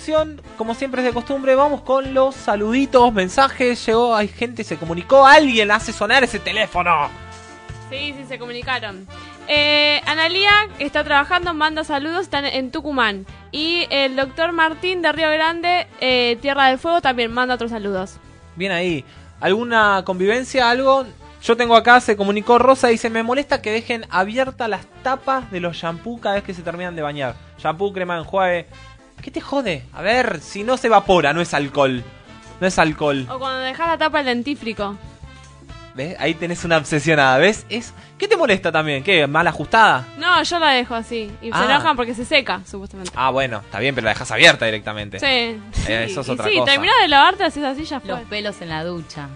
Sección, como siempre es de costumbre, vamos con los saluditos, mensajes. Llegó, hay gente, se comunicó, alguien hace sonar ese teléfono. Sí, sí, se comunicaron. Eh, Analía está trabajando, manda saludos, está en Tucumán. Y el doctor Martín de Río Grande, eh, Tierra del Fuego, también manda otros saludos. Bien ahí. ¿Alguna convivencia, algo? Yo tengo acá, se comunicó Rosa, dice, me molesta que dejen abiertas las tapas de los shampoo cada vez que se terminan de bañar. Shampoo, crema enjuague. ¿Qué te jode? A ver, si no se evapora, no es alcohol. No es alcohol. O cuando dejas la tapa del dentífrico. ¿Ves? Ahí tenés una obsesionada, ¿ves? Es... ¿Qué te molesta también? ¿Qué? ¿Mal ajustada? No, yo la dejo así. Y Ah. se enojan porque se seca, supuestamente. Ah, bueno, está bien, pero la dejas abierta directamente. Sí. Eh, eso es Y otra sí, cosa. terminás de lavarte, haces así, ya fue. Los pelos en la ducha.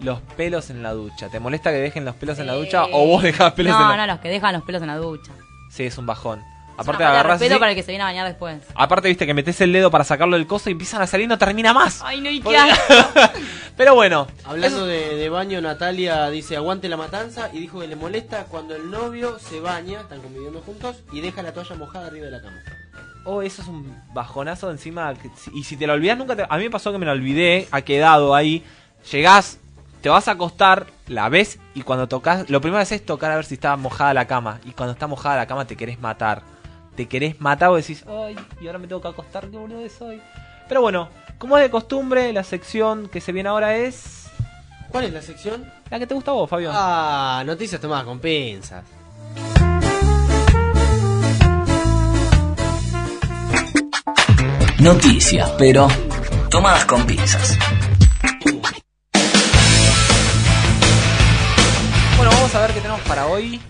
Los pelos en la ducha. ¿Te molesta que dejen los pelos en la ducha o vos dejás pelos no, en la no, los que dejan los pelos en la ducha. Sí, es un bajón. Aparte de agarrás respeto así- para el que se viene a bañar después. Aparte, viste que metes el dedo para sacarlo del coso y empiezan a salir y no termina más. Ay, no, y qué Pero bueno. Hablando de, de baño, Natalia dice aguante la matanza y dijo que le molesta cuando el novio se baña, están conviviendo juntos, y deja la toalla mojada arriba de la cama. Oh, eso es un bajonazo encima. que- Y si te lo olvidas, nunca te... A mí me pasó que me lo olvidé, ha quedado ahí. Llegás, te vas a acostar, la ves y cuando tocas, lo primero que haces es tocar a ver si está mojada la cama. Y cuando está mojada la cama te querés matar. Te querés matar o decís, ay, y ahora me tengo que acostar, qué boludo soy. Pero bueno, como es de costumbre, la sección que se viene ahora es... ¿Cuál es la sección? La que te gusta a vos, Fabio. Ah, noticias tomadas con pinzas. Noticias, pero tomadas con pinzas. Bueno, vamos a ver qué tenemos para hoy.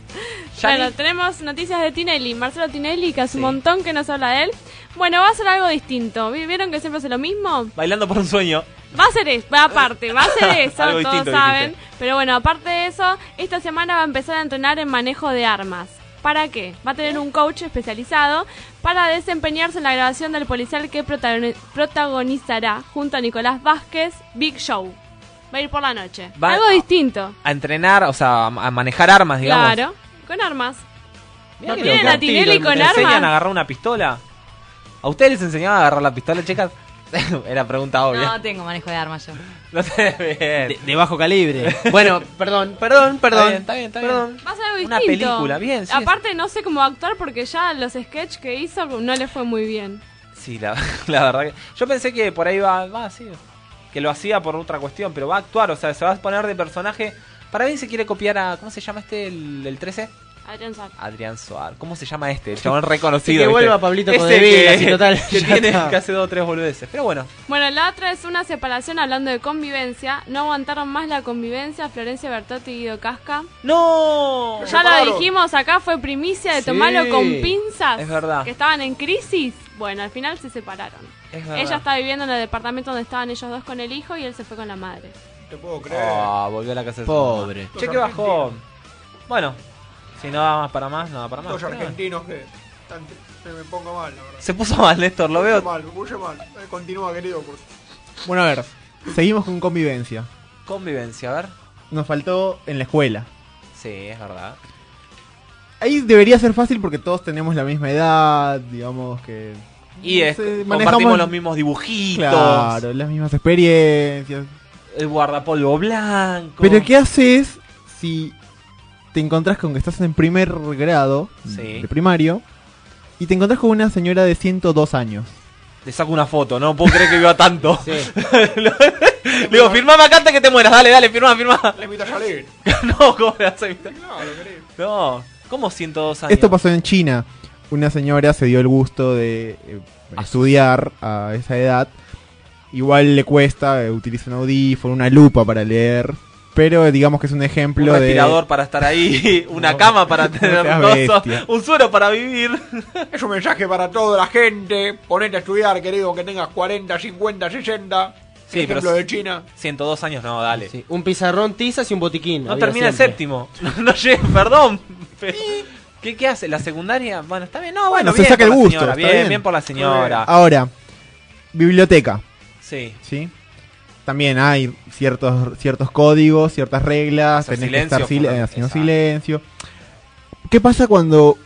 Yani. Bueno, tenemos noticias de Tinelli, Marcelo Tinelli, que hace un montón que nos habla de él. Bueno, va a ser algo distinto. ¿Vi- ¿Vieron que siempre hace lo mismo? Bailando por un sueño. Va a ser eso, aparte, va a ser eso, todos distinto, saben. dijiste. Pero bueno, aparte de eso, esta semana va a empezar a entrenar en manejo de armas. ¿Para qué? Va a tener un coach especializado para desempeñarse en la grabación del policial que protagoni- protagonizará junto a Nicolás Vázquez Big Show. Va a ir por la noche. Va- Algo distinto. A entrenar, o sea, a manejar armas, digamos. Claro, con armas. Mirá ¿No tienen a Tinelli con ¿Te enseñan a armas? agarrar una pistola? ¿A ustedes les enseñaban a agarrar la pistola, chicas? Era pregunta obvia. No tengo manejo de armas yo. No sé, bien. De, bajo calibre. Bueno, perdón, perdón, perdón. Está bien, está bien, está algo Una distinto. película, bien, sí, Aparte, no sé cómo actuar porque ya los sketches que hizo no le fue muy bien. Sí, la, la verdad que... Yo pensé que por ahí va, va, sí. Que lo hacía por otra cuestión, pero va a actuar, o sea, se va a poner de personaje... Para mí se quiere copiar a... ¿Cómo se llama este, el, el 13? Adrián Suárez. Adrián Suárez. ¿Cómo se llama este? El chabón reconocido. Que vuelva Pablito Ese Condevilas que, total, Que tiene está. que hace dos o tres boludeces. Pero bueno. Bueno, la otra es una separación hablando de convivencia. No aguantaron más la convivencia Florencia Bertotti y Guido Casca. ¡No! Ya lo dijimos acá, fue primicia de Sí. tomarlo con pinzas. Es verdad. Que estaban en crisis. Bueno, al final se separaron. Es verdad. Ella está viviendo en el departamento donde estaban ellos dos con el hijo y él se fue con la madre. Te puedo creer. Ah, volvió a la casa de su Pobre. mamá. Che, que bajó. Bueno, si no da más para más, no da para más. Pero- argentinos que están- se me pongo mal, la verdad. Se puso mal, Néstor, lo Me veo. mal, me puse mal. Eh, Continúa, querido. por- Bueno, a ver, seguimos con convivencia. Convivencia, a ver. Nos faltó en la escuela. Sí, es verdad. Ahí debería ser fácil porque todos tenemos la misma edad, digamos que... Y es, Sí, compartimos los mismos dibujitos. Claro, las mismas experiencias. El guardapolvo blanco. Pero ¿qué haces si te encontrás con que estás en primer grado Sí. de primario y te encontrás con una señora de 102 años? Le saco una foto, no puedo creer que viva tanto. Le digo, firmame acá antes que te mueras, dale, dale, firma, firma. Le invito a salir. no, ¿cómo le vas a invitar? Claro, querido. No, ¿cómo 102 años? Esto pasó en China. Una señora se dio el gusto de eh, estudiar a esa edad. Igual le cuesta, eh, utiliza un audífono, una lupa para leer. Pero digamos que es un ejemplo un de... respirador para estar ahí, una cama para tener bestia. un suero para vivir. Es un mensaje para toda la gente. Ponete a estudiar, querido, que tengas 40, 50, 60. Sí, ejemplo pero- de China. 102 años, no, dale. Sí, un pizarrón, tizas y un botiquín. No termina el séptimo. No, no llega, perdón. Pero- ¿Qué, ¿Qué hace? ¿La secundaria? Bueno, está bien. No, bueno, Bueno, se bien saca el gusto, señora, está Bien, bien. bien por la señora. Ahora, biblioteca. Sí. ¿Sí? También hay ciertos, ciertos códigos, ciertas reglas, tenés que estar sil- haciendo exacto. silencio. ¿Qué pasa cuando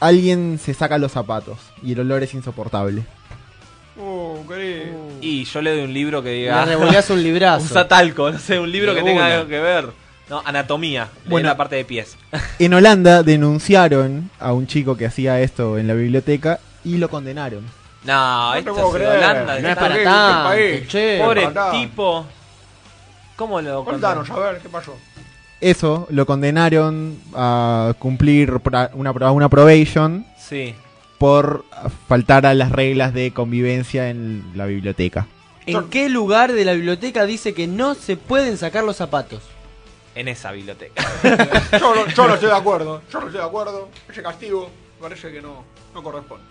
alguien se saca los zapatos y el olor es insoportable? Uh, querido. Y yo le doy un libro que diga. Le revolvías un librazo. un satalco, no sé, un libro De que tenga algo que ver. No, anatomía. Bueno. Bueno, la parte de pies. En Holanda denunciaron a un chico que hacía esto en la biblioteca y lo condenaron. No, esto es. Holanda. No es para tanto, che, Pobre tipo. ¿Cómo lo Contanos, a ver, ¿qué pasó? Eso, lo condenaron a cumplir una, pro- una probation Sí. por faltar a las reglas de convivencia en la biblioteca. ¿En qué lugar de la biblioteca dice que no se pueden sacar los zapatos? En esa biblioteca. Yo, no- yo no estoy de acuerdo. Yo no estoy de acuerdo. Ese castigo parece que no, no corresponde.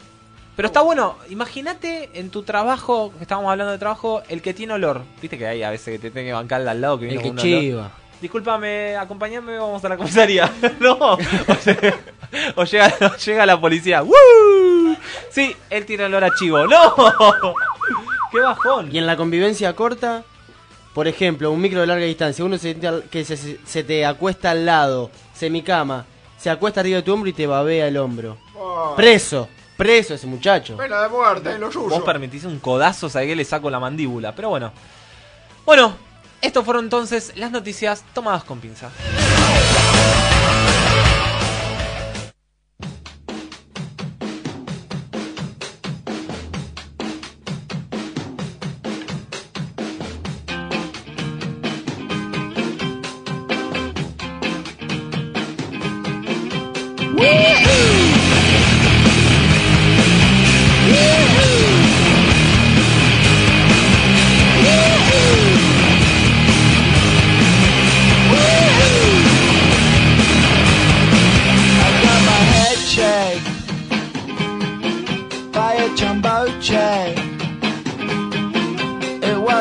Pero está bueno, imagínate en tu trabajo, que estábamos hablando de trabajo, el que tiene olor. Viste que hay a veces que te tiene que bancar al lado que El viene que con un olor. chiva. Discúlpame, acompáñame, vamos a la comisaría. no. O, sea, o llega, o llega la policía. ¡Woo! Sí, él tiene olor a chivo. ¡No! ¡Qué bajón! Y en la convivencia corta, por ejemplo, un micro de larga distancia, uno se, siente al- que se, se te acuesta al lado, semicama, se acuesta arriba de tu hombro y te babea el hombro. Preso, preso ese muchacho. Pena de muerte, lo Vos suyo. permitís un codazo, sabés que le saco la mandíbula. Pero bueno. Bueno, estos fueron entonces las noticias tomadas con pinzas.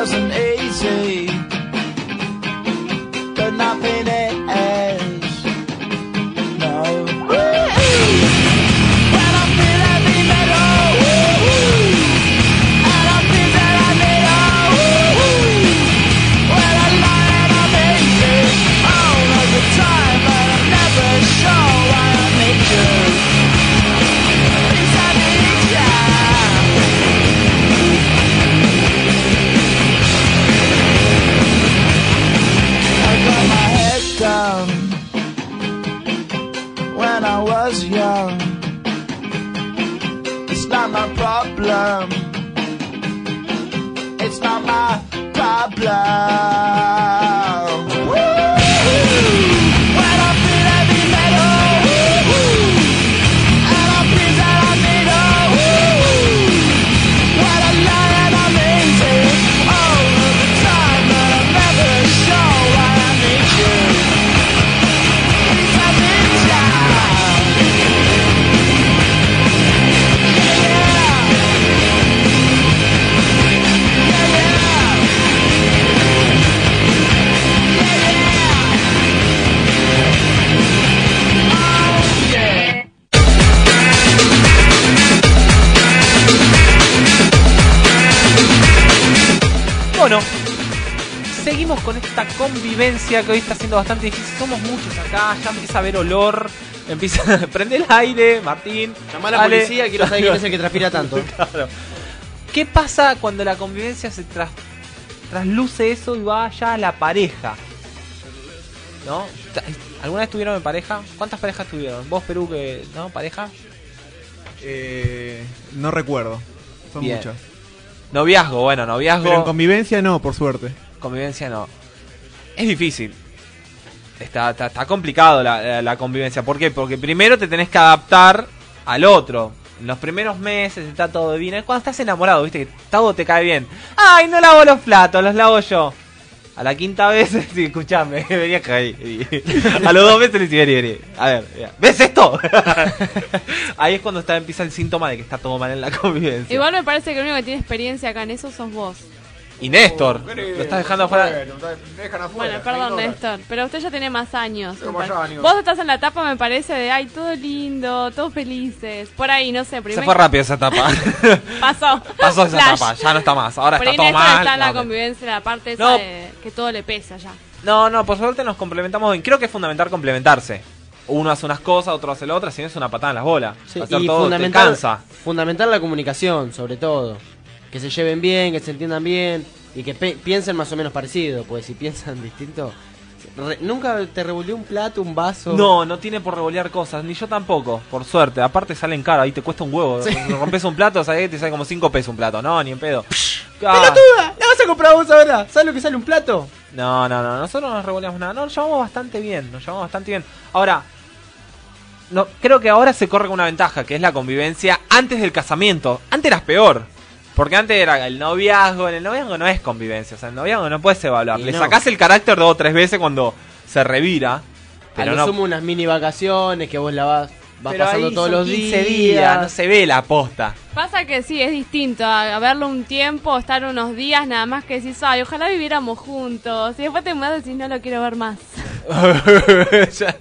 Wasn't easy, que hoy está siendo bastante difícil. Somos muchos acá, ya empieza a haber olor. Empieza a prender el aire, Martín. Llama a la dale. policía, quiero saber quién es el que transpira tanto. Claro. ¿Qué pasa cuando la convivencia se tras- trasluce eso y va ya a la pareja? ¿No? ¿Alguna vez tuvieron en pareja? ¿Cuántas parejas tuvieron? ¿Vos, Perú, que. ¿No? ¿Pareja? Eh, no recuerdo. Son Bien. muchas. Noviazgo, bueno, noviazgo. Pero en convivencia no, por suerte. Convivencia no. Es difícil. Está, está, complicado la, convivencia. ¿Por qué? Porque primero te tenés que adaptar al otro. En los primeros meses está todo bien. Cuando estás enamorado, viste que todo te cae bien. Ay, no lavo los platos, los lavo yo. A la quinta vez, sí, escuchame, venía acá ahí. A los dos meses le decía, vení, vení. A ver, ¿ves esto? ahí es cuando está, empieza el síntoma de que está todo mal en la convivencia. Igual me parece que el único que tiene experiencia acá en eso sos vos. Y Néstor, Oh, lo estás dejando afuera. Bueno, afuera. Perdón. Néstor, pero usted ya tiene más años. Más años. Vos estás en la etapa, me parece, de ay, todo lindo, todos felices. Por ahí, no sé, Se primero. fue rápido esa etapa. Pasó. Pasó esa Flash. etapa, ya no está más. Ahora Por está ahí todo Néstor mal. está en la convivencia, la parte esa No. de que todo le pesa ya. No, no, por suerte nos complementamos bien. Creo que es fundamental complementarse. uno hace unas cosas, otro hace la otra, si no es una patada en las bolas. Sí, Hacer y todo te fundamental, cansa. fundamental la comunicación, sobre todo. Que se lleven bien, que se entiendan bien y que piensen más o menos parecido, pues si piensan distinto. Re- ¿Nunca te revolvió un plato, un vaso? No, no tiene por revolear cosas, ni yo tampoco, por suerte. Aparte salen caro, ahí te cuesta un huevo. Sí. Rompes un plato, sabes te sale como 5 pesos un plato. No, ni en pedo. Ah, ¡Pelotuda! ¿La vas a comprar vos ahora? ¿Sabes lo que sale un plato? No, no, no, nosotros no nos revoleamos nada. No, nos llevamos bastante bien, nos llevamos bastante bien. Ahora, no, creo que ahora se corre con una ventaja, que es la convivencia antes del casamiento. Antes eras peor. Porque antes era el noviazgo, en el noviazgo no es convivencia, o sea, el noviazgo no puedes evaluar. Y Le no. sacás el carácter dos o tres veces cuando se revira. a Pero lo no, sumo unas mini vacaciones que vos la vas, vas pero pasando ahí todos son los 15 días. no se ve la posta. Pasa que sí, es distinto a, a verlo un tiempo, estar unos días, nada más que decís, ay, ojalá viviéramos juntos. Y después te mudas y decís, no lo quiero ver más.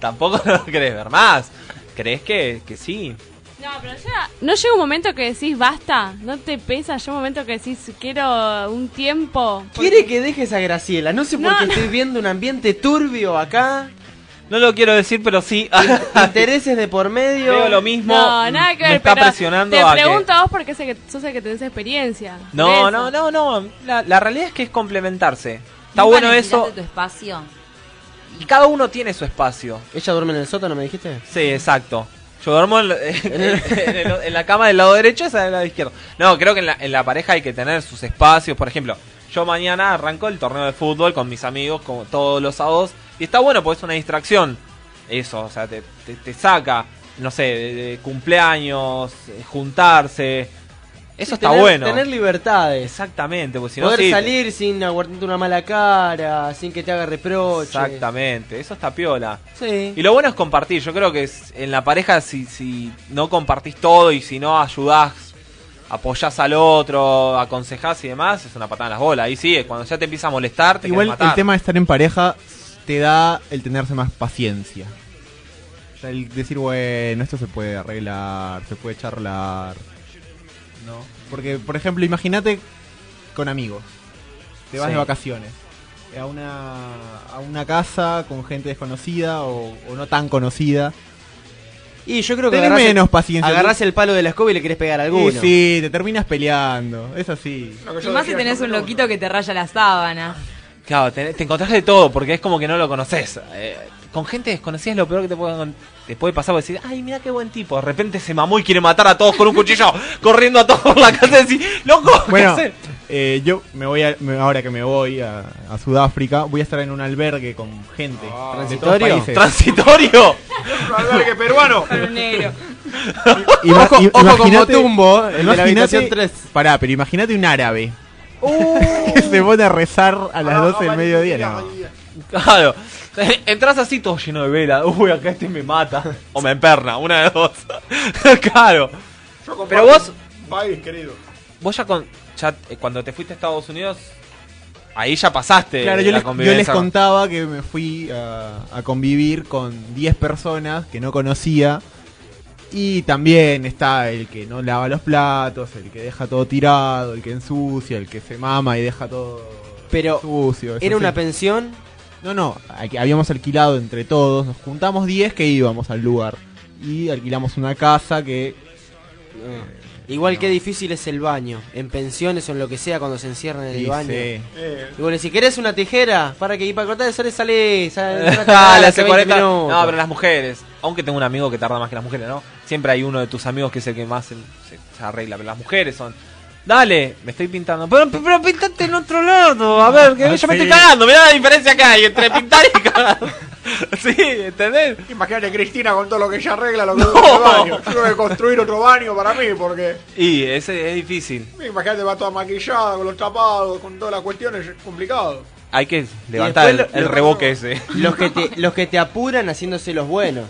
Tampoco lo querés ver más. ¿Crees que, que sí? No, pero ya, ¿no llega un momento que decís, basta? ¿No te pesa? ¿Llega un momento que decís, quiero un tiempo? Quiere que dejes a Graciela. No sé por No, qué no. estoy viendo un ambiente turbio acá. No lo quiero decir, pero sí. Intereses de por medio. Veo lo mismo. No, nada que me ver, está pero presionando te a que- pregunto a vos porque sé que sos el que tenés experiencia. No, no, no, no. La, la realidad es que es complementarse. Está ¿Nunca bueno eso. tu espacio? Y cada uno tiene su espacio. ¿Ella duerme en el sótano, me dijiste? Sí, exacto. Yo duermo en, la cama del lado derecho, esa del lado izquierdo. No, creo que en la, en la pareja hay que tener sus espacios. Por ejemplo, yo mañana arranco el torneo de fútbol con mis amigos, como todos los sábados. Y está bueno porque es una distracción. Eso, o sea, te, te- saca, no sé, cumpleaños, eh, juntarse. Eso Sí, está tener- bueno. Tener libertades. Exactamente, porque si no. Poder sí, salir sin aguantarte una mala cara, sin que te haga reproche. Exactamente, eso está piola. Sí. Y lo bueno es compartir. Yo creo que en la pareja, si, si no compartís todo y si no ayudás, apoyás al otro, aconsejás y demás, es una patada en las bolas. Ahí sí, cuando ya te empieza a molestar, te Igual matar. el tema de estar en pareja te da el tenerse más paciencia. O sea, el decir, bueno, esto se puede arreglar, se puede charlar. ¿No? Porque, por ejemplo, imagínate con amigos. Te vas Sí. de vacaciones. A una, a una casa con gente desconocida o, o no tan conocida. Y yo creo que Tenés agarrás el- menos paciencia. agarrás el palo de la escoba y le querés pegar a alguno. Y sí, te terminas peleando. Es así. Y más si tenés un loquito que te raya la sábana. Claro, te, te encontrás de todo porque es como que no lo conoces. Eh, con gente desconocida es lo peor que te puede, te puede pasar. Porque decir, ay, mira qué buen tipo. De repente se mamó y quiere matar a todos con un cuchillo, corriendo a todos por la casa y decir, loco, ¿qué Bueno, haces?". eh, yo me voy a- me- ahora que me voy a, a Sudáfrica, voy a estar en un albergue con gente de todos ¿Transitorio? países. ¿Transitorio? Un albergue peruano. Con un negro. Ima- Ojo- i- ojo imagínate- Motumbo, el de la imagínate- habitación tres. Pará, pero imagínate un árabe que se pone a rezar a las 12 del mediodía. No. Claro. Entras así todo lleno de vela. Uy, acá este me mata. O me emperna, una de dos. claro. Yo Pero vos, País, querido. vos ya, con, ya eh, cuando te fuiste a Estados Unidos, ahí ya pasaste Claro, yo la les, yo convivencia. les contaba que me fui a, a convivir con 10 personas que no conocía. Y también está el que no lava los platos, el que deja todo tirado, el que ensucia, el que se mama y deja todo Pero, sucio. ¿era una pensión? No, no, aquí habíamos alquilado entre todos, nos juntamos 10 que íbamos al lugar. Y alquilamos una casa que... Igual que difícil es el baño. En pensiones o en lo que sea cuando se encierran en el Sí, baño. sí. Eh, Y le decís, ¿querés una tijera? Para que y para cortar el sale, sale. sale Ah, le hace 20 40. minutos. No, pero las mujeres. Aunque tengo un amigo que tarda más que las mujeres, ¿no? Siempre hay uno de tus amigos que es el que más se, se- se arregla. Pero las mujeres son. Dale, me estoy pintando. Pero, pero pintate en otro lado. A ver, que Ah, yo me estoy cagando. Mirá la diferencia que hay entre pintar y cagar. sí, ¿entendés? Imagínate Cristina con todo lo que ella arregla, lo que No. el baño. Yo tengo que construir otro baño para mí, porque Y ese es difícil. imagínate va toda maquillada, con los tapados, con todas las cuestiones, es complicado. Hay que levantar el, el lo- reboque ese. Los que, te, los que te apuran haciéndose los buenos.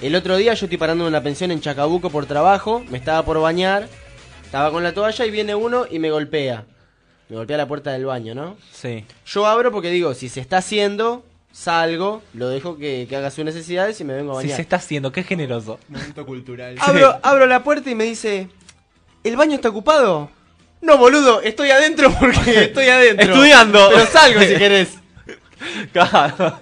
El otro día yo estoy parando en una pensión en Chacabuco por trabajo, me estaba por bañar, estaba con la toalla y viene uno y me golpea. Me golpea la puerta del baño, ¿no? Sí. Yo abro porque digo, si se está haciendo, salgo, lo dejo que, que haga sus necesidades y me vengo a Si bañar. se está haciendo, qué generoso. Momento cultural. Abro, abro la puerta y me dice, ¿el baño está ocupado? No, boludo, estoy adentro porque estoy adentro. Estudiando. Pero salgo si querés. Claro.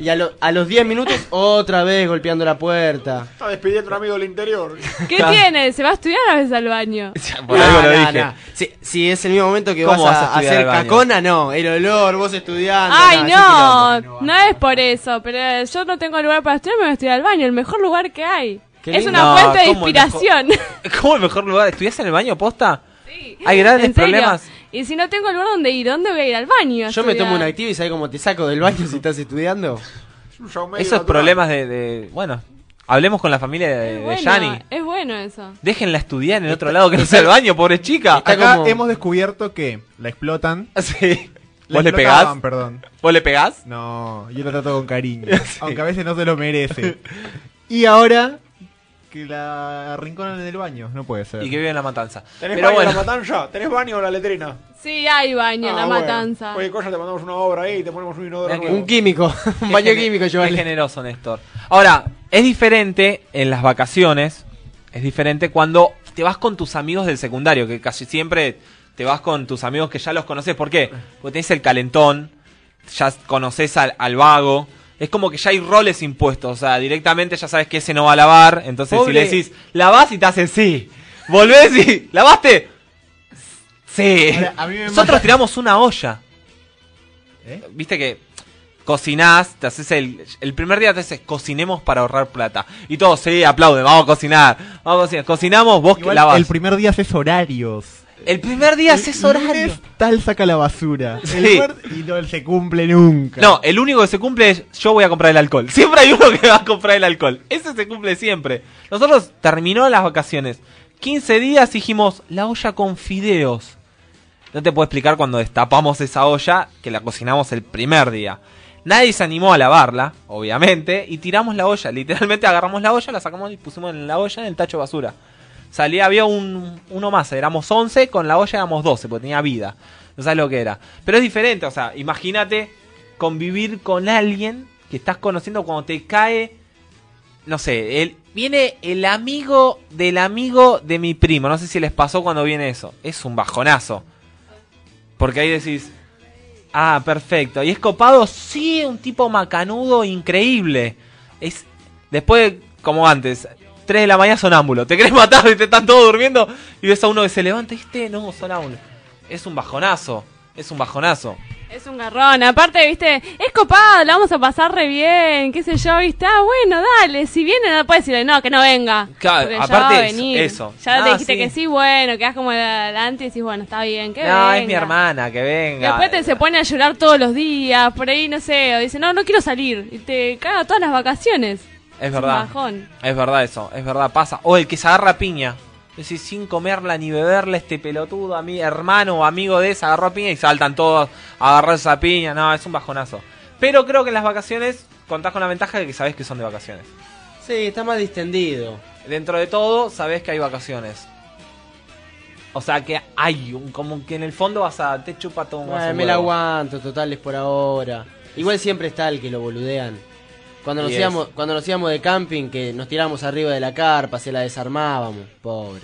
Y a, lo- a los 10 minutos otra vez golpeando la puerta. Está despidiendo a un amigo del interior. ¿Qué tiene? ¿Se va a estudiar a veces al baño? Por algo lo dije. Si, si es el mismo momento que vas ¿Cómo a, vas a estudiar hacer cacona, no. El olor, vos estudiando. Ay, no, no es por eso, pero yo no tengo lugar para estudiar, me voy a estudiar al baño, el mejor lugar que hay. Qué Es lindo. una No, fuente de ¿cómo el inspiración. ¿Cómo el mejor lugar? ¿Estudias en el baño posta? Sí. Hay grandes ¿En serio? Y si no tengo lugar donde ir, ¿dónde voy a ir al baño? Yo me tomo una activa y ¿sabes cómo te saco del baño si estás estudiando? Esos problemas de, de- Bueno, hablemos con la familia de, de Bueno, Yani. es bueno eso. Déjenla estudiar en otro lado que no sea el baño, pobre chica. Acá hemos descubierto que la explotan. Sí. La ¿Vos le pegás? Perdón. ¿Vos le pegás? No, yo lo trato con cariño. Aunque a veces no se lo merece. Y ahora que la arrinconan en el baño. No puede ser. Y que vive en la matanza. ¿Tenés Pero baño bueno. en la matanza? ¿Tenés baño en la letrina? Sí, hay baño en Ah, la bueno. matanza. Cualquier cosa te mandamos una obra ahí y te ponemos un inodoro Mirá que- nuevo. Un químico, un baño gene- químico, Qué Giovanni. generoso, Néstor. Ahora, es diferente en las vacaciones. Es diferente cuando te vas con tus amigos del secundario, que casi siempre te vas con tus amigos que ya los conoces. ¿Por qué? Porque tenés el calentón, ya conoces al, al vago. Es como que ya hay roles impuestos. O sea, directamente ya sabes que ese no va a lavar. Entonces, Pobre- si le decís, lavás y te hacen sí. Volvés y, ¿lavaste? Sí. Ahora, a mí me Nosotros mata- tiramos una olla. ¿Eh? Viste que cocinás, te haces el, el primer día te haces cocinemos para ahorrar plata. Y todos, sí, aplauden, vamos a cocinar. Vamos a cocinar. Cocinamos, vos que lavas. el primer día haces horarios. El primer día haces horario. tal saca la basura. Sí. El mar- y no se cumple nunca. No, el único que se cumple es yo voy a comprar el alcohol. Siempre hay uno que va a comprar el alcohol. Ese se cumple siempre. Nosotros terminó las vacaciones. 15 días dijimos la olla con fideos. No te puedo explicar cuando destapamos esa olla que la cocinamos el primer día. Nadie se animó a lavarla, obviamente, y tiramos la olla. Literalmente agarramos la olla, la sacamos y pusimos en la olla en el tacho de basura. Salía, había un, uno más, éramos 11, con la olla éramos 12, porque tenía vida. No sabes lo que era. Pero es diferente, o sea, imagínate convivir con alguien que estás conociendo cuando te cae, no sé, el, viene el amigo del amigo de mi primo. No sé si les pasó cuando viene eso. Es un bajonazo. Porque ahí decís, ah, perfecto. ¿Y es copado? Sí, un tipo macanudo increíble. Es después, como antes, 3 de la mañana sonámbulo. Te querés matar y te están todos durmiendo y ves a uno que se levanta y este, no, sonámbulo. Es un bajonazo. Es un bajonazo. Es un garrón. Aparte, viste, es copado, la vamos a pasar re bien, qué sé yo, viste. Ah, bueno, dale. Si viene, no puedes decirle, no, que no venga. Claro, ya aparte va a es- venir. eso. Ya Ah, te dijiste sí. que sí, bueno, quedás como adelante y decís, bueno, está bien, que no, venga. es mi hermana, que venga. Después te se pone a llorar todos los días, por ahí, no sé, o dice, no, no quiero salir. Y te caga todas las vacaciones. Es un verdad. bajón. Es verdad eso, es verdad, pasa. O el que se agarra piña. Es decir, sin comerla ni beberla, este pelotudo, a mi hermano o amigo de ese agarró a piña y saltan todos a agarrar esa piña. No, es un bajonazo. Pero creo que en las vacaciones contás con la ventaja de que sabés que son de vacaciones. Sí, está más distendido. Dentro de todo, sabés que hay vacaciones. O sea que hay un, como que en el fondo vas a te chupa todo un Ay, vaso me la aguanto, total, es por ahora. Igual siempre está el que lo boludean. Cuando nos, íbamos, cuando nos íbamos de camping, que nos tiramos arriba de la carpa, se la desarmábamos. Pobre.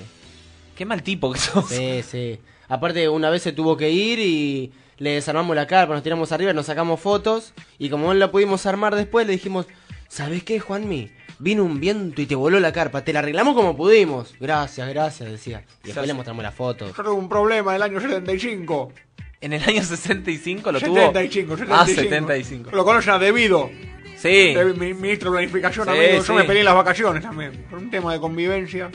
Qué mal tipo que sos. Sí, sí. Aparte, una vez se tuvo que ir y le desarmamos la carpa, nos tiramos arriba, nos sacamos fotos. Y como no la pudimos armar después, le dijimos: ¿Sabes qué, Juanmi? Vino un viento y te voló la carpa. Te la arreglamos como pudimos. Gracias, gracias, decía. Y después le mostramos las fotos. Yo tuve un problema en el año 75. En el año 65 lo 75, tuvo. 75. Ah, 75. Lo conocen a Debido. Sí. Ministro de Planificación, Sí, amigo. sí. Yo me peleé en las vacaciones también. Por un tema de convivencia.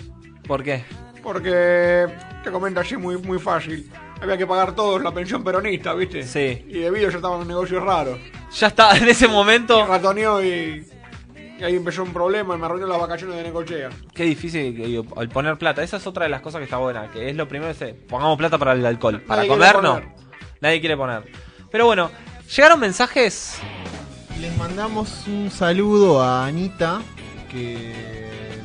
¿Por qué? Porque, te comento así muy, muy fácil. Había que pagar todos la pensión peronista, ¿viste? Sí. Y Debido ya estaban en negocios raros. Ya está, en ese momento. Ratoneó y, y ahí empezó un problema y me arruinó las vacaciones de Necochea. Qué difícil el poner plata. Esa es otra de las cosas que está buena. Que es lo primero que se. Pongamos plata para el alcohol. Para Nadie comer, no. Nadie quiere poner. Pero bueno, llegaron mensajes. Les mandamos un saludo a Anita, que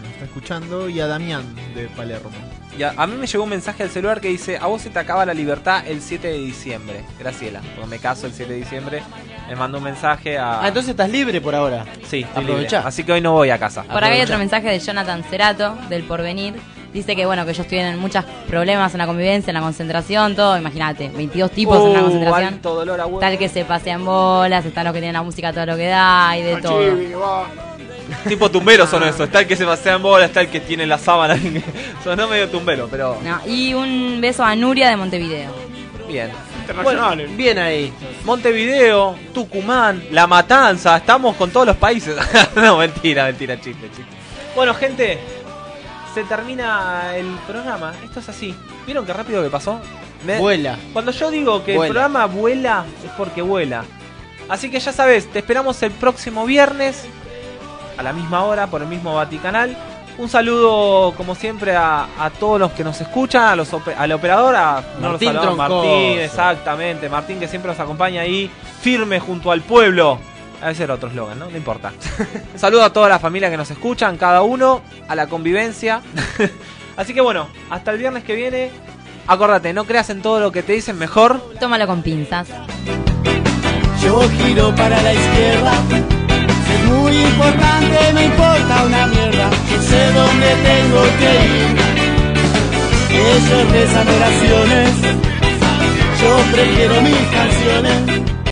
nos está escuchando, y a Damián de Palermo. Y a, a mí me llegó un mensaje al celular que dice: A vos se te acaba la libertad el 7 de diciembre. Graciela, porque me caso el 7 de diciembre. Me mandó un mensaje a. Ah, entonces estás libre por ahora. Sí, Aprovechá. libre. Así que hoy no voy a casa. Por acá hay otro mensaje de Jonathan Cerato, del Porvenir, Dice que bueno, que ellos tienen muchos problemas en la convivencia, en la concentración, todo, imagínate, 22 tipos en la Uh, concentración. alto dolor. Tal que se pasean bolas, están los que tienen la música todo lo que da y de todo. Tipo tumbero son esos. Está el que se pasea en bola, está el que tiene la sábana. Sonó medio tumbero, pero No, y un beso a Nuria de Montevideo. bien. Internacionales. Bien ahí. Montevideo, Tucumán, La Matanza, estamos con todos los países. no, mentira, mentira, chiste, chiste. Bueno, gente, se termina el programa. Esto es así. ¿Vieron qué rápido que pasó? Me- Vuela. Cuando yo digo que Vuela. el programa vuela, es porque vuela. Así que ya sabes, te esperamos el próximo viernes a la misma hora por el mismo Vaticanal. Un saludo, como siempre, a, a todos los que nos escuchan, a los al operador, a no lo Martín Troncoso. Martín, exactamente, Martín que siempre nos acompaña ahí, firme junto al pueblo. A ese era otro eslogan, ¿no? No importa. Saludo a toda la familia que nos escuchan, cada uno, a la convivencia. Así que bueno, hasta el viernes que viene. Acordate, no creas en todo lo que te dicen mejor. Tómalo con pinzas. Yo giro para la izquierda. Es muy importante, me importa una mierda. Yo sé dónde tengo que ir. Ellos rezan oraciones. Yo prefiero mis canciones.